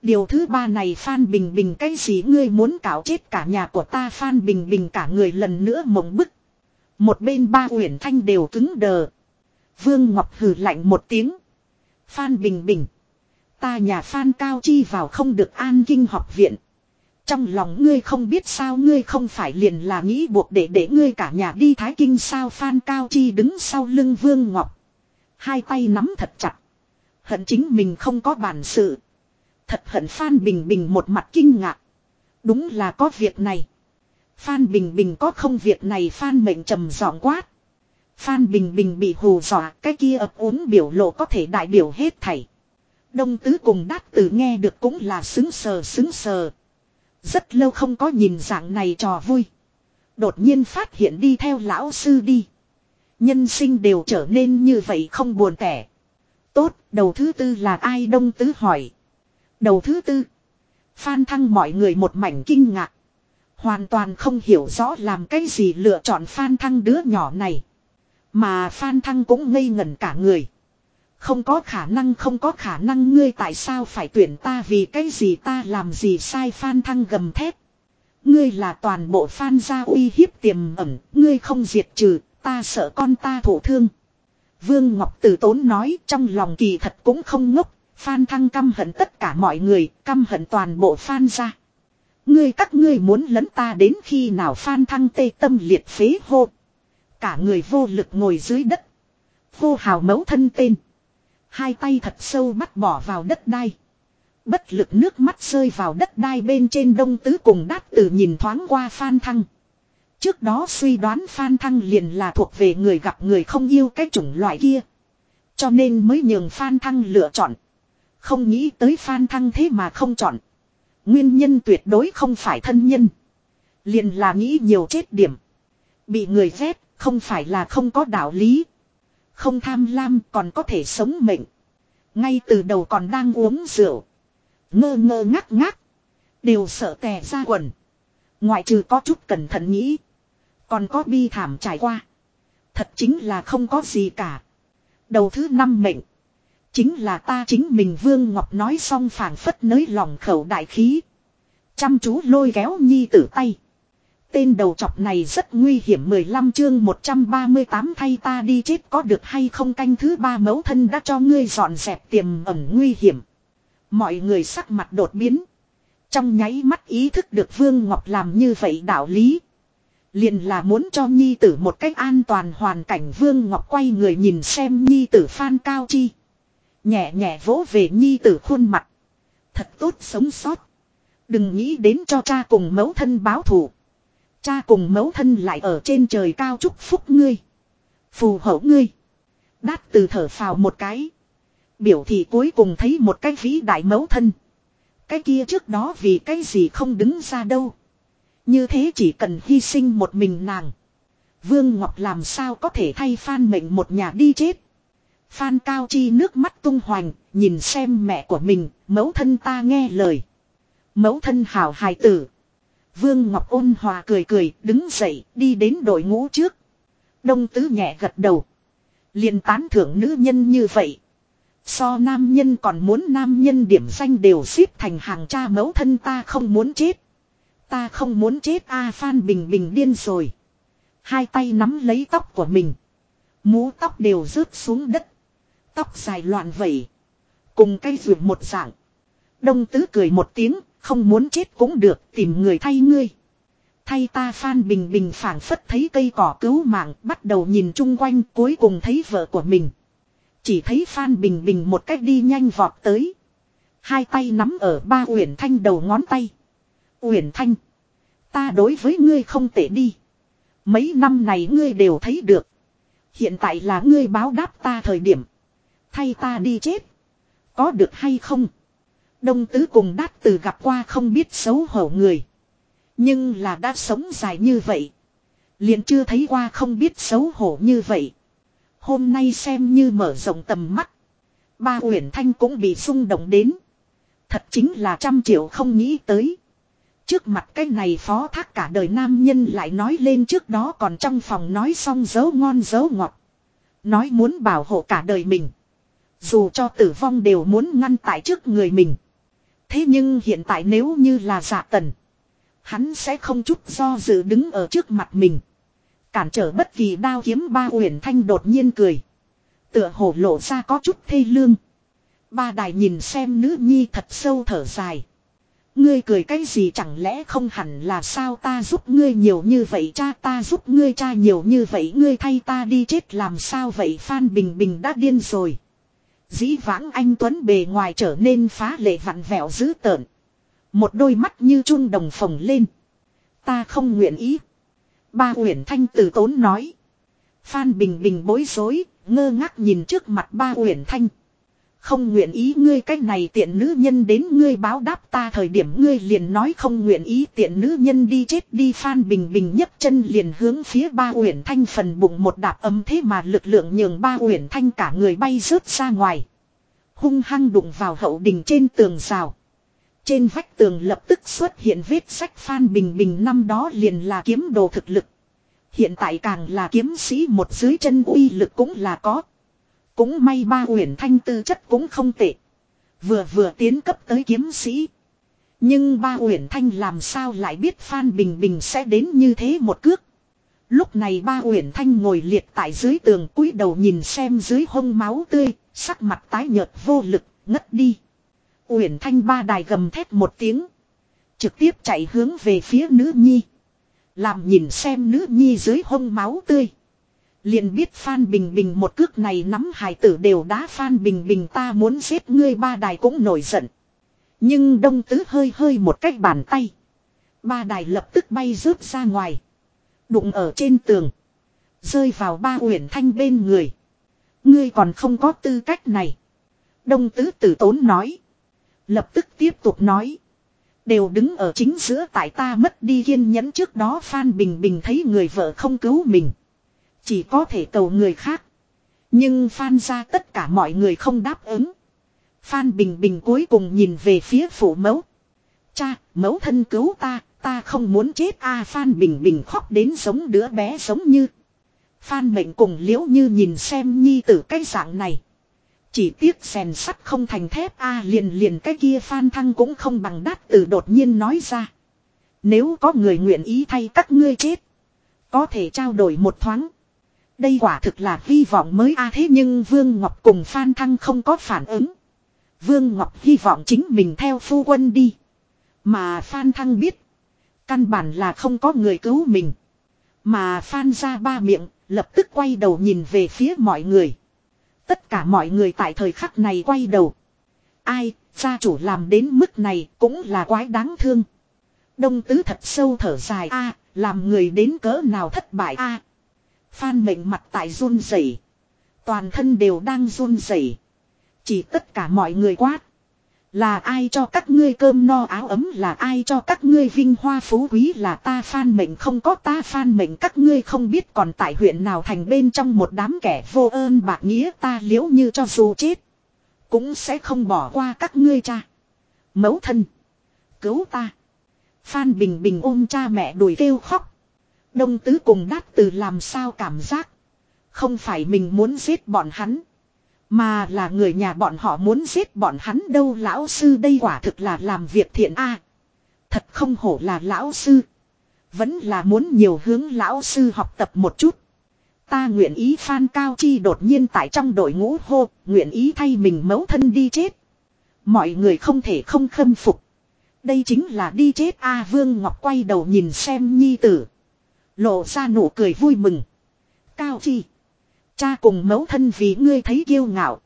S1: điều thứ ba này Phan Bình Bình cái gì ngươi muốn cạo chết cả nhà của ta Phan Bình Bình cả người lần nữa mộng bức. Một bên ba uyển thanh đều cứng đờ. Vương Ngọc hừ lạnh một tiếng. Phan Bình Bình. Ta nhà Phan Cao Chi vào không được an kinh học viện. Trong lòng ngươi không biết sao ngươi không phải liền là nghĩ buộc để để ngươi cả nhà đi Thái Kinh sao Phan Cao Chi đứng sau lưng Vương Ngọc. Hai tay nắm thật chặt. Hận chính mình không có bản sự. Thật hận Phan Bình Bình một mặt kinh ngạc. Đúng là có việc này. Phan Bình Bình có không việc này Phan mệnh trầm giọng quát. Phan Bình Bình bị hù dọa, cái kia ập uống biểu lộ có thể đại biểu hết thảy. Đông tứ cùng đát tử nghe được cũng là xứng sờ xứng sờ. Rất lâu không có nhìn dạng này trò vui. Đột nhiên phát hiện đi theo lão sư đi. Nhân sinh đều trở nên như vậy không buồn tẻ. Tốt, đầu thứ tư là ai đông tứ hỏi. Đầu thứ tư. Phan thăng mọi người một mảnh kinh ngạc. Hoàn toàn không hiểu rõ làm cái gì lựa chọn Phan thăng đứa nhỏ này. Mà Phan thăng cũng ngây ngẩn cả người. Không có khả năng không có khả năng ngươi tại sao phải tuyển ta vì cái gì ta làm gì sai phan thăng gầm thép. Ngươi là toàn bộ phan gia uy hiếp tiềm ẩn, ngươi không diệt trừ, ta sợ con ta thổ thương. Vương Ngọc tử Tốn nói trong lòng kỳ thật cũng không ngốc, Phan Thăng căm hận tất cả mọi người, căm hận toàn bộ Phan ra. Ngươi các ngươi muốn lấn ta đến khi nào Phan Thăng tê tâm liệt phế hô. Cả người vô lực ngồi dưới đất. vô hào mấu thân tên. Hai tay thật sâu bắt bỏ vào đất đai. Bất lực nước mắt rơi vào đất đai bên trên đông tứ cùng đát tử nhìn thoáng qua Phan Thăng. Trước đó suy đoán Phan Thăng liền là thuộc về người gặp người không yêu cái chủng loại kia. Cho nên mới nhường Phan Thăng lựa chọn. Không nghĩ tới Phan Thăng thế mà không chọn. Nguyên nhân tuyệt đối không phải thân nhân. Liền là nghĩ nhiều chết điểm. Bị người ghét không phải là không có đạo lý. Không tham lam còn có thể sống mệnh. Ngay từ đầu còn đang uống rượu. Ngơ ngơ ngắc ngắc. Đều sợ tè ra quần. Ngoại trừ có chút cẩn thận nghĩ. Còn có bi thảm trải qua. Thật chính là không có gì cả. Đầu thứ năm mệnh. Chính là ta chính mình Vương Ngọc nói xong phảng phất nới lòng khẩu đại khí. Chăm chú lôi kéo nhi tử tay. Tên đầu chọc này rất nguy hiểm 15 chương 138 thay ta đi chết có được hay không canh thứ ba mẫu thân đã cho ngươi dọn dẹp tiềm ẩn nguy hiểm. Mọi người sắc mặt đột biến. Trong nháy mắt ý thức được Vương Ngọc làm như vậy đạo lý. Liền là muốn cho Nhi tử một cách an toàn hoàn cảnh Vương Ngọc quay người nhìn xem Nhi tử Phan Cao Chi. Nhẹ nhẹ vỗ về Nhi tử khuôn mặt. Thật tốt sống sót. Đừng nghĩ đến cho cha cùng mẫu thân báo thù. Cha cùng mẫu thân lại ở trên trời cao chúc phúc ngươi. Phù hậu ngươi. Đát từ thở phào một cái. Biểu thị cuối cùng thấy một cái vĩ đại mẫu thân. Cái kia trước đó vì cái gì không đứng ra đâu. Như thế chỉ cần hy sinh một mình nàng. Vương Ngọc làm sao có thể thay Phan mệnh một nhà đi chết. Phan Cao Chi nước mắt tung hoành, nhìn xem mẹ của mình, mẫu thân ta nghe lời. Mẫu thân hảo hài tử. Vương Ngọc ôn hòa cười cười, đứng dậy, đi đến đội ngũ trước. Đông tứ nhẹ gật đầu. liền tán thưởng nữ nhân như vậy. So nam nhân còn muốn nam nhân điểm danh đều xếp thành hàng cha mẫu thân ta không muốn chết. Ta không muốn chết a Phan Bình Bình điên rồi. Hai tay nắm lấy tóc của mình. Mũ tóc đều rớt xuống đất. Tóc dài loạn vẩy. Cùng cây ruột một dạng. Đông tứ cười một tiếng, không muốn chết cũng được, tìm người thay ngươi. Thay ta Phan Bình Bình phảng phất thấy cây cỏ cứu mạng, bắt đầu nhìn chung quanh, cuối cùng thấy vợ của mình. Chỉ thấy Phan Bình Bình một cách đi nhanh vọt tới. Hai tay nắm ở ba Uyển Thanh đầu ngón tay. Uyển Thanh. Ta đối với ngươi không tệ đi. Mấy năm này ngươi đều thấy được. Hiện tại là ngươi báo đáp ta thời điểm. Thay ta đi chết. Có được hay không? Đông tứ cùng đát từ gặp qua không biết xấu hổ người. Nhưng là đã sống dài như vậy. liền chưa thấy qua không biết xấu hổ như vậy. Hôm nay xem như mở rộng tầm mắt. Ba Uyển Thanh cũng bị xung động đến. Thật chính là trăm triệu không nghĩ tới. Trước mặt cái này phó thác cả đời nam nhân lại nói lên trước đó còn trong phòng nói xong dấu ngon dấu ngọt. Nói muốn bảo hộ cả đời mình. Dù cho tử vong đều muốn ngăn tại trước người mình. Thế nhưng hiện tại nếu như là giả tần. Hắn sẽ không chút do dự đứng ở trước mặt mình. Cản trở bất kỳ đao kiếm ba huyền thanh đột nhiên cười. Tựa hồ lộ ra có chút thê lương. Ba đài nhìn xem nữ nhi thật sâu thở dài. Ngươi cười cái gì chẳng lẽ không hẳn là sao ta giúp ngươi nhiều như vậy cha, ta giúp ngươi cha nhiều như vậy, ngươi thay ta đi chết làm sao vậy Phan Bình Bình đã điên rồi. Dĩ vãng anh Tuấn bề ngoài trở nên phá lệ vặn vẹo dữ tợn. Một đôi mắt như chun đồng phồng lên. Ta không nguyện ý. Ba Uyển Thanh từ tốn nói. Phan Bình Bình bối rối, ngơ ngác nhìn trước mặt ba Uyển Thanh. Không nguyện ý ngươi cách này tiện nữ nhân đến ngươi báo đáp ta thời điểm ngươi liền nói không nguyện ý tiện nữ nhân đi chết đi Phan Bình Bình nhấc chân liền hướng phía ba Uyển Thanh phần bụng một đạp ấm thế mà lực lượng nhường ba Uyển Thanh cả người bay rớt ra ngoài. Hung hăng đụng vào hậu đình trên tường rào. Trên vách tường lập tức xuất hiện vết sách Phan Bình Bình năm đó liền là kiếm đồ thực lực. Hiện tại càng là kiếm sĩ một dưới chân uy lực cũng là có. Cũng may ba uyển thanh tư chất cũng không tệ. Vừa vừa tiến cấp tới kiếm sĩ. Nhưng ba uyển thanh làm sao lại biết Phan Bình Bình sẽ đến như thế một cước. Lúc này ba Uyển Thanh ngồi liệt tại dưới tường cúi đầu nhìn xem dưới hông máu tươi, sắc mặt tái nhợt vô lực, ngất đi. Uyển Thanh ba đài gầm thét một tiếng. Trực tiếp chạy hướng về phía nữ nhi. Làm nhìn xem nữ nhi dưới hông máu tươi. Liền biết Phan Bình Bình một cước này nắm hài tử đều đá Phan Bình Bình ta muốn giết ngươi ba đài cũng nổi giận. Nhưng đông tứ hơi hơi một cách bàn tay. Ba đài lập tức bay rớt ra ngoài. Đụng ở trên tường. Rơi vào ba uyển thanh bên người. Ngươi còn không có tư cách này. Đông tứ tử tốn nói. Lập tức tiếp tục nói. Đều đứng ở chính giữa tại ta mất đi kiên nhẫn trước đó Phan Bình Bình thấy người vợ không cứu mình. Chỉ có thể cầu người khác. Nhưng Phan ra tất cả mọi người không đáp ứng. Phan Bình Bình cuối cùng nhìn về phía phủ mẫu. Cha, mẫu thân cứu ta, ta không muốn chết a Phan Bình Bình khóc đến giống đứa bé giống như. Phan mệnh cùng liễu như nhìn xem nhi tử cái dạng này. Chỉ tiếc rèn sắt không thành thép a liền liền cái kia Phan Thăng cũng không bằng đắt từ đột nhiên nói ra. Nếu có người nguyện ý thay các ngươi chết. Có thể trao đổi một thoáng. Đây quả thực là hy vọng mới a à thế nhưng Vương Ngọc cùng Phan Thăng không có phản ứng. Vương Ngọc hy vọng chính mình theo phu quân đi. Mà Phan Thăng biết. Căn bản là không có người cứu mình. Mà Phan ra ba miệng, lập tức quay đầu nhìn về phía mọi người. Tất cả mọi người tại thời khắc này quay đầu. Ai, gia chủ làm đến mức này cũng là quái đáng thương. Đông tứ thật sâu thở dài a làm người đến cỡ nào thất bại a Phan mệnh mặt tại run rẩy Toàn thân đều đang run rẩy Chỉ tất cả mọi người quát. Là ai cho các ngươi cơm no áo ấm, là ai cho các ngươi vinh hoa phú quý, là ta phan mệnh không có ta phan mệnh các ngươi không biết, còn tại huyện nào thành bên trong một đám kẻ vô ơn bạc nghĩa, ta liễu như cho dù chết. Cũng sẽ không bỏ qua các ngươi cha. Mẫu thân. Cứu ta. Phan Bình Bình ôm cha mẹ đuổi kêu khóc. Đông tứ cùng đát từ làm sao cảm giác. Không phải mình muốn giết bọn hắn. Mà là người nhà bọn họ muốn giết bọn hắn đâu lão sư đây quả thực là làm việc thiện a Thật không hổ là lão sư. Vẫn là muốn nhiều hướng lão sư học tập một chút. Ta nguyện ý Phan Cao Chi đột nhiên tại trong đội ngũ hô, nguyện ý thay mình mấu thân đi chết. Mọi người không thể không khâm phục. Đây chính là đi chết A Vương Ngọc quay đầu nhìn xem nhi tử. Lộ ra nụ cười vui mừng. Cao Chi. Cha cùng mẫu thân vì ngươi thấy kiêu ngạo.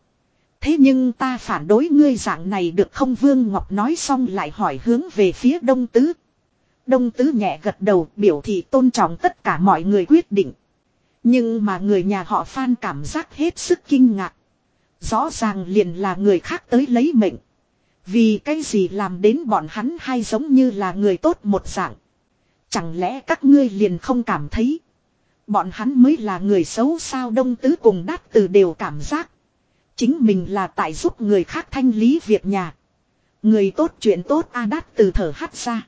S1: Thế nhưng ta phản đối ngươi dạng này được không Vương Ngọc nói xong lại hỏi hướng về phía Đông Tứ. Đông Tứ nhẹ gật đầu, biểu thị tôn trọng tất cả mọi người quyết định. Nhưng mà người nhà họ Phan cảm giác hết sức kinh ngạc. Rõ ràng liền là người khác tới lấy mệnh. Vì cái gì làm đến bọn hắn hay giống như là người tốt một dạng. Chẳng lẽ các ngươi liền không cảm thấy. Bọn hắn mới là người xấu sao đông tứ cùng đát từ đều cảm giác. Chính mình là tại giúp người khác thanh lý việc nhà. Người tốt chuyện tốt, a đát từ thở hắt ra.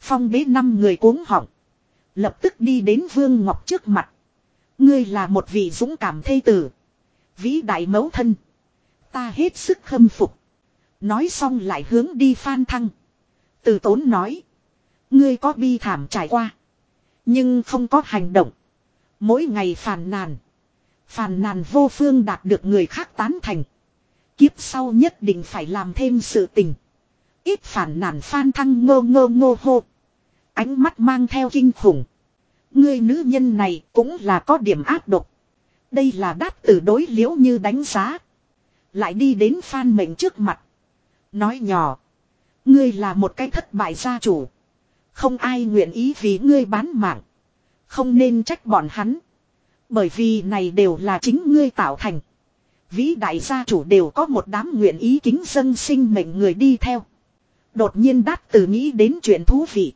S1: Phong bế năm người cuống họng. Lập tức đi đến Vương Ngọc trước mặt. Ngươi là một vị dũng cảm thê tử. Vĩ đại mẫu thân. Ta hết sức khâm phục. Nói xong lại hướng đi phan thăng. Từ tốn nói. Ngươi có bi thảm trải qua. Nhưng không có hành động. Mỗi ngày phàn nàn. Phàn nàn vô phương đạt được người khác tán thành. Kiếp sau nhất định phải làm thêm sự tình. Ít phản nàn phan thăng ngô ngô ngô hô. Ánh mắt mang theo kinh khủng. Người nữ nhân này cũng là có điểm áp độc. Đây là đáp từ đối liễu như đánh giá. Lại đi đến phan mệnh trước mặt. Nói nhỏ. Ngươi là một cái thất bại gia chủ. Không ai nguyện ý vì ngươi bán mạng. Không nên trách bọn hắn. Bởi vì này đều là chính ngươi tạo thành. Vĩ đại gia chủ đều có một đám nguyện ý kính dân sinh mệnh người đi theo. Đột nhiên đát từ nghĩ đến chuyện thú vị.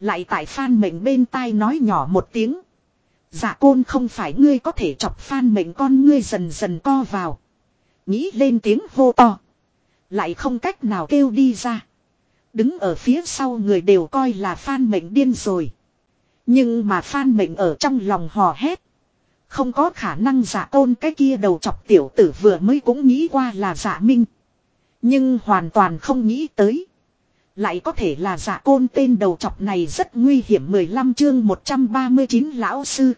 S1: Lại tại phan mệnh bên tai nói nhỏ một tiếng. Dạ côn không phải ngươi có thể chọc phan mệnh con ngươi dần dần co vào. Nghĩ lên tiếng hô to. Lại không cách nào kêu đi ra. Đứng ở phía sau người đều coi là phan mệnh điên rồi. Nhưng mà Phan Mệnh ở trong lòng hò hét. Không có khả năng giả tôn cái kia đầu chọc tiểu tử vừa mới cũng nghĩ qua là giả minh. Nhưng hoàn toàn không nghĩ tới. Lại có thể là giả côn tên đầu chọc này rất nguy hiểm 15 chương 139 lão sư.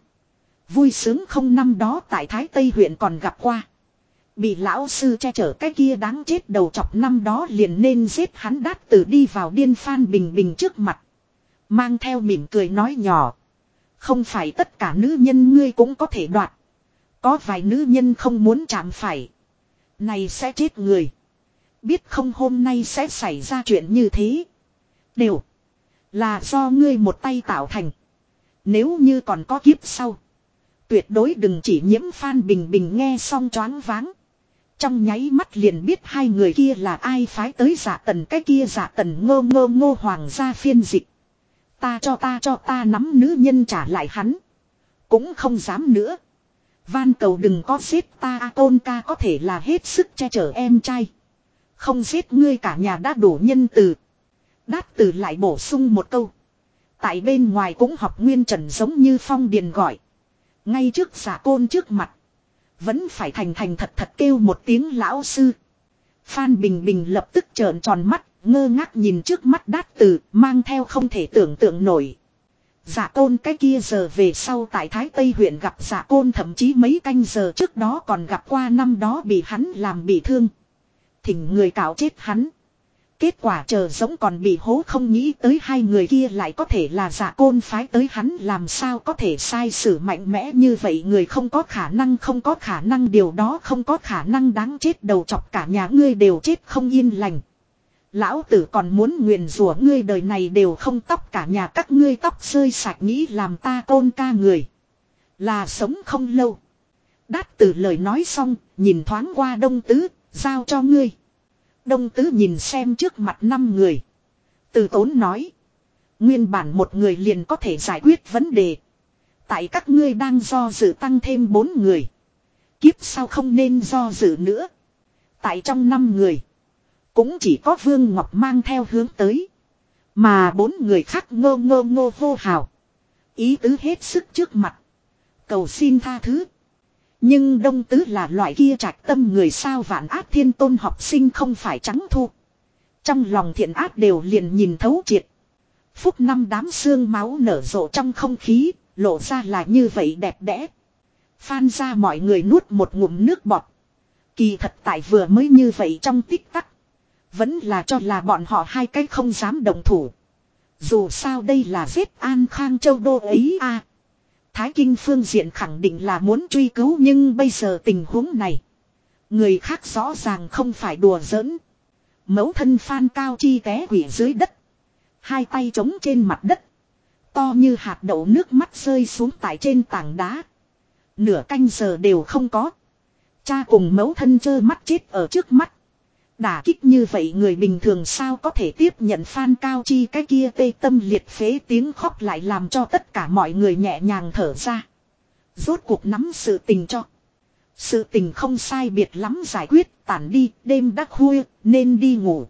S1: Vui sướng không năm đó tại Thái Tây huyện còn gặp qua. Bị lão sư che chở cái kia đáng chết đầu chọc năm đó liền nên giết hắn đát tử đi vào điên phan bình bình trước mặt. Mang theo mỉm cười nói nhỏ. Không phải tất cả nữ nhân ngươi cũng có thể đoạt. Có vài nữ nhân không muốn chạm phải. Này sẽ chết người. Biết không hôm nay sẽ xảy ra chuyện như thế. Đều. Là do ngươi một tay tạo thành. Nếu như còn có kiếp sau. Tuyệt đối đừng chỉ nhiễm Phan Bình Bình nghe xong choáng váng. Trong nháy mắt liền biết hai người kia là ai phái tới giả tần, cái kia giả tần ngô ngô ngô hoàng gia phiên dịch. Ta cho ta cho ta nắm nữ nhân trả lại hắn. Cũng không dám nữa. Van cầu đừng có giết ta, A tôn ca có thể là hết sức che chở em trai. Không giết ngươi cả nhà đã đủ nhân từ. Đát từ lại bổ sung một câu. Tại bên ngoài cũng học nguyên trần giống như phong điền gọi. Ngay trước giả côn trước mặt. Vẫn phải thành thành thật thật kêu một tiếng lão sư. Phan Bình Bình lập tức trợn tròn mắt, ngơ ngác nhìn trước mắt đát từ, mang theo không thể tưởng tượng nổi. Giả côn cái kia giờ về sau tại Thái Tây huyện gặp giả côn thậm chí mấy canh giờ trước đó còn gặp qua năm đó bị hắn làm bị thương. Thỉnh người cạo chết hắn. Kết quả chờ giống còn bị hố không nghĩ tới hai người kia lại có thể là giả côn phái tới hắn làm sao có thể sai sử mạnh mẽ như vậy người không có khả năng không có khả năng điều đó không có khả năng đáng chết đầu chọc cả nhà ngươi đều chết không yên lành. Lão tử còn muốn nguyền rủa ngươi đời này đều không tóc cả nhà các ngươi tóc rơi sạch nghĩ làm ta côn ca người. Là sống không lâu. Đát tử lời nói xong, nhìn thoáng qua đông tứ, giao cho ngươi. Đông tứ nhìn xem trước mặt năm người. Từ tốn nói. Nguyên bản một người liền có thể giải quyết vấn đề. Tại các ngươi đang do dự tăng thêm bốn người. Kiếp sau không nên do dự nữa. Tại trong năm người. Cũng chỉ có Vương Ngọc mang theo hướng tới. Mà bốn người khác ngô ngô ngô hô hào. Ý tứ hết sức trước mặt. Cầu xin tha thứ. Nhưng đông tứ là loại kia trạch tâm người sao vạn ác thiên tôn học sinh không phải trắng thu. Trong lòng thiện ác đều liền nhìn thấu triệt. Phúc năm đám xương máu nở rộ trong không khí, lộ ra là như vậy đẹp đẽ. Phan ra mọi người nuốt một ngụm nước bọt. Kỳ thật tại vừa mới như vậy trong tích tắc. Vẫn là cho là bọn họ hai cái không dám đồng thủ. Dù sao đây là giết an khang châu đô ấy a Thái Kinh phương diện khẳng định là muốn truy cứu nhưng bây giờ tình huống này. Người khác rõ ràng không phải đùa giỡn. Mẫu thân Phan Cao Chi té quỷ dưới đất. Hai tay trống trên mặt đất. To như hạt đậu nước mắt rơi xuống tại trên tảng đá. Nửa canh giờ đều không có. Cha cùng mẫu thân chơ mắt chết ở trước mắt. Đả kích như vậy người bình thường sao có thể tiếp nhận Phan Cao Chi cái kia tê tâm liệt phế tiếng khóc lại làm cho tất cả mọi người nhẹ nhàng thở ra. Rốt cuộc nắm sự tình cho. Sự tình không sai biệt lắm giải quyết, tản đi, đêm đắc khuya, nên đi ngủ.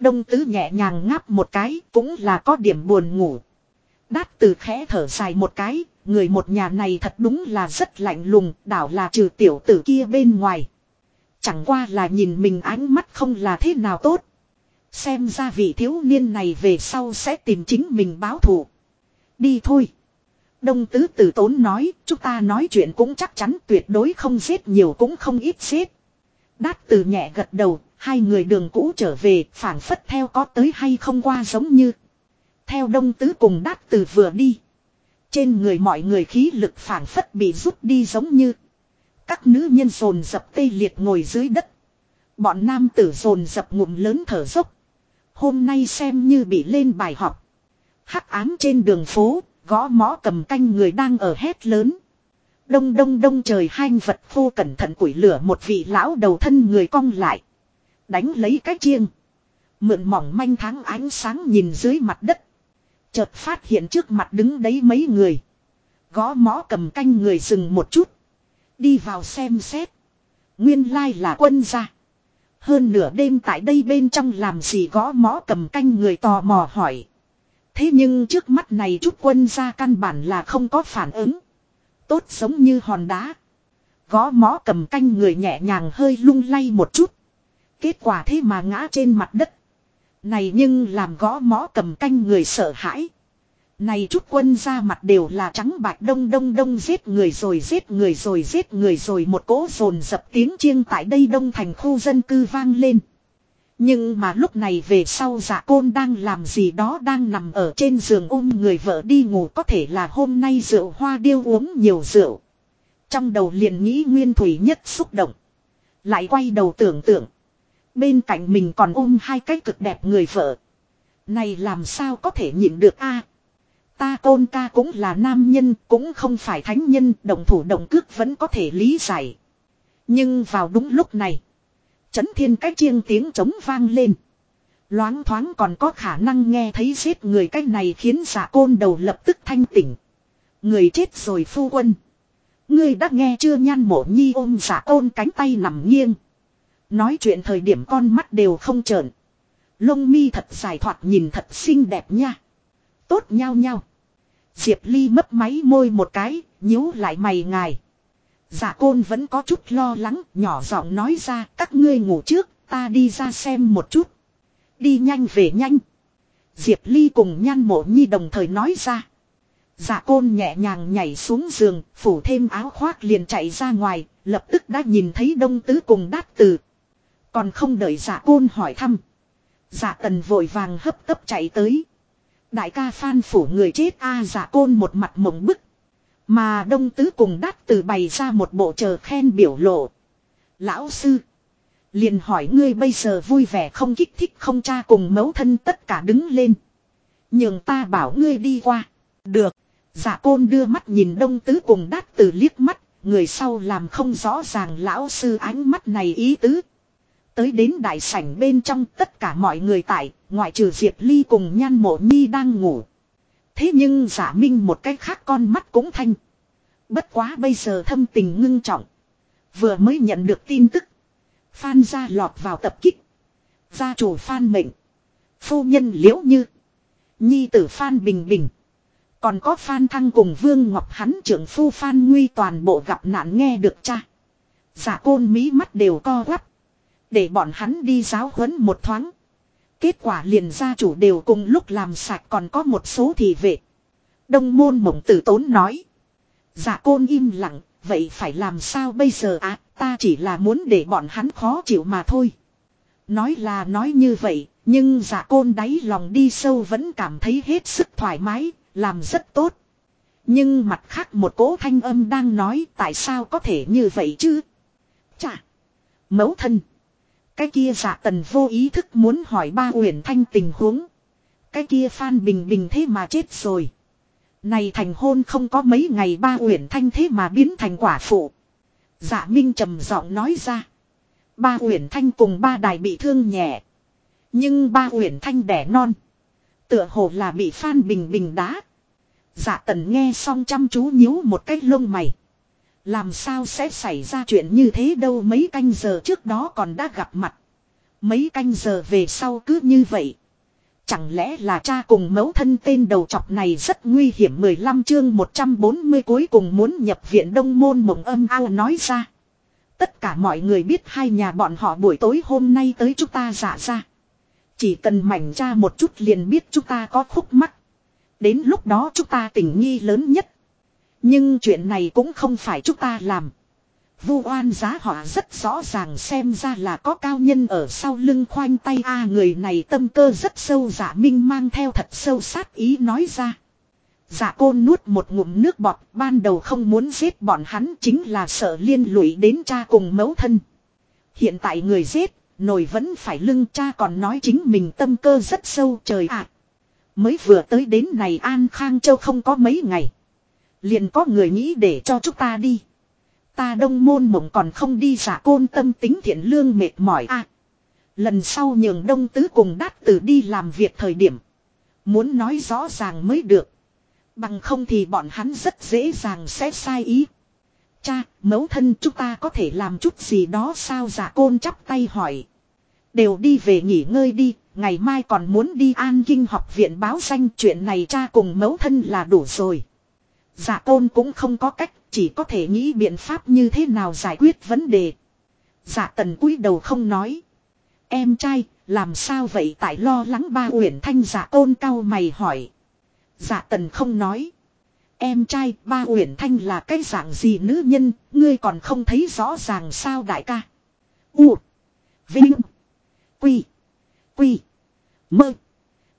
S1: Đông tứ nhẹ nhàng ngáp một cái, cũng là có điểm buồn ngủ. Đát từ khẽ thở dài một cái, người một nhà này thật đúng là rất lạnh lùng, đảo là trừ tiểu tử kia bên ngoài. Chẳng qua là nhìn mình ánh mắt không là thế nào tốt. Xem ra vị thiếu niên này về sau sẽ tìm chính mình báo thù. Đi thôi. Đông tứ tử tốn nói, chúng ta nói chuyện cũng chắc chắn tuyệt đối không giết nhiều cũng không ít giết. Đát từ nhẹ gật đầu, hai người đường cũ trở về, phản phất theo có tới hay không qua giống như. Theo đông tứ cùng đát từ vừa đi. Trên người mọi người khí lực phản phất bị rút đi giống như. Các nữ nhân rồn dập tê liệt ngồi dưới đất. Bọn nam tử rồn dập ngụm lớn thở dốc. Hôm nay xem như bị lên bài học. Hắc ám trên đường phố, gõ mõ cầm canh người đang ở hét lớn. Đông đông đông trời hanh vật khô cẩn thận củi lửa một vị lão đầu thân người cong lại. Đánh lấy cái chiêng. Mượn mỏng manh tháng ánh sáng nhìn dưới mặt đất. Chợt phát hiện trước mặt đứng đấy mấy người. Gõ mõ cầm canh người dừng một chút. Đi vào xem xét. Nguyên lai là quân gia. Hơn nửa đêm tại đây bên trong làm gì gõ mõ cầm canh người tò mò hỏi. Thế nhưng trước mắt này chút quân gia căn bản là không có phản ứng. Tốt giống như hòn đá. Gõ mõ cầm canh người nhẹ nhàng hơi lung lay một chút. Kết quả thế mà ngã trên mặt đất. Này nhưng làm gõ mõ cầm canh người sợ hãi. Này chút quân ra mặt đều là trắng bạc đông đông đông giết người rồi giết người rồi giết người rồi một cỗ rồn dập tiếng chiêng tại đây đông thành khu dân cư vang lên. Nhưng mà lúc này về sau giả côn đang làm gì đó đang nằm ở trên giường ôm người vợ đi ngủ có thể là hôm nay rượu hoa điêu uống nhiều rượu. Trong đầu liền nghĩ nguyên thủy nhất xúc động. Lại quay đầu tưởng tượng. Bên cạnh mình còn ôm hai cái cực đẹp người vợ. Này làm sao có thể nhịn được a? Ta côn ca cũng là nam nhân, cũng không phải thánh nhân, đồng thủ đồng cước vẫn có thể lý giải. Nhưng vào đúng lúc này, chấn thiên cái chiêng tiếng trống vang lên. Loáng thoáng còn có khả năng nghe thấy giết người cái này khiến giả côn đầu lập tức thanh tỉnh. Người chết rồi phu quân. Ngươi đã nghe chưa nhan mộ nhi ôm giả côn cánh tay nằm nghiêng. Nói chuyện thời điểm con mắt đều không trợn. Lông mi thật dài thoạt nhìn thật xinh đẹp nha. Tốt nhau nhau. Diệp Ly mấp máy môi một cái, nhíu lại mày ngài. Dạ côn vẫn có chút lo lắng, nhỏ giọng nói ra các ngươi ngủ trước, ta đi ra xem một chút. Đi nhanh về nhanh. Diệp Ly cùng nhan mộ nhi đồng thời nói ra. Dạ côn nhẹ nhàng nhảy xuống giường, phủ thêm áo khoác liền chạy ra ngoài, lập tức đã nhìn thấy đông tứ cùng đát từ. Còn không đợi dạ côn hỏi thăm. Dạ tần vội vàng hấp tấp chạy tới. Đại ca phan phủ người chết a à, côn một mặt mộng bức. Mà đông tứ cùng đát từ bày ra một bộ chờ khen biểu lộ. Lão sư. Liền hỏi ngươi bây giờ vui vẻ không kích thích không cha cùng mấu thân tất cả đứng lên. Nhưng ta bảo ngươi đi qua. Được. giả côn đưa mắt nhìn đông tứ cùng đát từ liếc mắt. Người sau làm không rõ ràng lão sư ánh mắt này ý tứ. Tới đến đại sảnh bên trong tất cả mọi người tại, ngoại trừ Diệp Ly cùng nhan mộ nhi đang ngủ. Thế nhưng giả minh một cái khác con mắt cũng thanh. Bất quá bây giờ thâm tình ngưng trọng. Vừa mới nhận được tin tức. Phan gia lọt vào tập kích. Gia chủ Phan mệnh. Phu nhân liễu như. Nhi tử Phan Bình Bình. Còn có Phan Thăng cùng Vương Ngọc hắn trưởng phu Phan Nguy toàn bộ gặp nạn nghe được cha. Giả côn mí mắt đều co quắp. Để bọn hắn đi giáo huấn một thoáng. Kết quả liền gia chủ đều cùng lúc làm sạch còn có một số thị vệ. Đông môn mộng tử tốn nói. Dạ côn im lặng, vậy phải làm sao bây giờ à, ta chỉ là muốn để bọn hắn khó chịu mà thôi. Nói là nói như vậy, nhưng dạ côn đáy lòng đi sâu vẫn cảm thấy hết sức thoải mái, làm rất tốt. Nhưng mặt khác một cỗ thanh âm đang nói tại sao có thể như vậy chứ? Chà! Mẫu thân! Cái kia giả tần vô ý thức muốn hỏi ba uyển thanh tình huống. Cái kia Phan Bình Bình thế mà chết rồi. Này thành hôn không có mấy ngày ba uyển thanh thế mà biến thành quả phụ. Dạ Minh trầm giọng nói ra. Ba uyển thanh cùng ba đài bị thương nhẹ. Nhưng ba uyển thanh đẻ non. Tựa hồ là bị Phan Bình Bình đá. Dạ tần nghe xong chăm chú nhíu một cách lông mày. Làm sao sẽ xảy ra chuyện như thế đâu mấy canh giờ trước đó còn đã gặp mặt. Mấy canh giờ về sau cứ như vậy. Chẳng lẽ là cha cùng mẫu thân tên đầu chọc này rất nguy hiểm 15 chương 140 cuối cùng muốn nhập viện đông môn mộng âm ao nói ra. Tất cả mọi người biết hai nhà bọn họ buổi tối hôm nay tới chúng ta dạ ra. Chỉ cần mảnh cha một chút liền biết chúng ta có khúc mắc. Đến lúc đó chúng ta tình nghi lớn nhất. Nhưng chuyện này cũng không phải chúng ta làm. Vu oan giá họ rất rõ ràng xem ra là có cao nhân ở sau lưng khoanh tay a người này tâm cơ rất sâu giả minh mang theo thật sâu sát ý nói ra. Giả côn nuốt một ngụm nước bọt ban đầu không muốn giết bọn hắn chính là sợ liên lụy đến cha cùng mẫu thân. Hiện tại người giết, nồi vẫn phải lưng cha còn nói chính mình tâm cơ rất sâu trời ạ. Mới vừa tới đến này An Khang Châu không có mấy ngày. Liền có người nghĩ để cho chúng ta đi. Ta đông môn mộng còn không đi giả côn tâm tính thiện lương mệt mỏi a Lần sau nhường đông tứ cùng đát tử đi làm việc thời điểm. Muốn nói rõ ràng mới được. Bằng không thì bọn hắn rất dễ dàng sẽ sai ý. Cha, mẫu thân chúng ta có thể làm chút gì đó sao giả côn chắp tay hỏi. Đều đi về nghỉ ngơi đi, ngày mai còn muốn đi an kinh học viện báo danh chuyện này cha cùng mẫu thân là đủ rồi. Dạ côn cũng không có cách, chỉ có thể nghĩ biện pháp như thế nào giải quyết vấn đề. Dạ tần cúi đầu không nói. Em trai, làm sao vậy tại lo lắng ba uyển thanh Dạ tôn cao mày hỏi. Dạ tần không nói. Em trai ba uyển thanh là cái dạng gì nữ nhân, ngươi còn không thấy rõ ràng sao đại ca. U. Vinh. Quy. Quy. Mơ.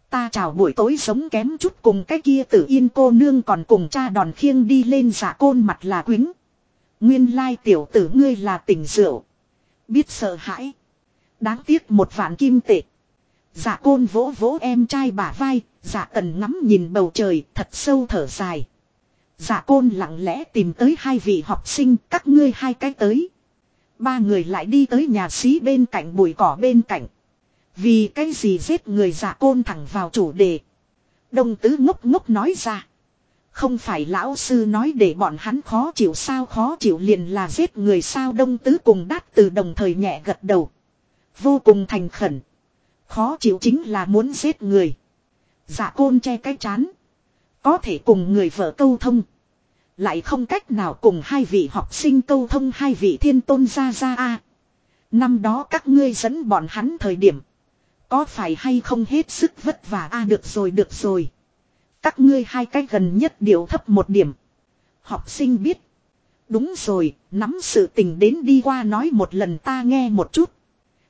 S1: Ta chào buổi tối sống kém chút cùng cái kia tử yên cô nương còn cùng cha đòn khiêng đi lên giả côn mặt là quính. Nguyên lai tiểu tử ngươi là tỉnh rượu. Biết sợ hãi. Đáng tiếc một vạn kim tệ. Giả côn vỗ vỗ em trai bả vai, giả tần ngắm nhìn bầu trời thật sâu thở dài. Giả côn lặng lẽ tìm tới hai vị học sinh các ngươi hai cái tới. Ba người lại đi tới nhà xí bên cạnh bụi cỏ bên cạnh. Vì cái gì giết người giả côn thẳng vào chủ đề. Đông tứ ngốc ngốc nói ra. Không phải lão sư nói để bọn hắn khó chịu sao khó chịu liền là giết người sao đông tứ cùng đát từ đồng thời nhẹ gật đầu. Vô cùng thành khẩn. Khó chịu chính là muốn giết người. Giả côn che cái chán. Có thể cùng người vợ câu thông. Lại không cách nào cùng hai vị học sinh câu thông hai vị thiên tôn ra ra a Năm đó các ngươi dẫn bọn hắn thời điểm. Có phải hay không hết sức vất vả a được rồi được rồi. Các ngươi hai cái gần nhất điều thấp một điểm. Học sinh biết. Đúng rồi, nắm sự tình đến đi qua nói một lần ta nghe một chút.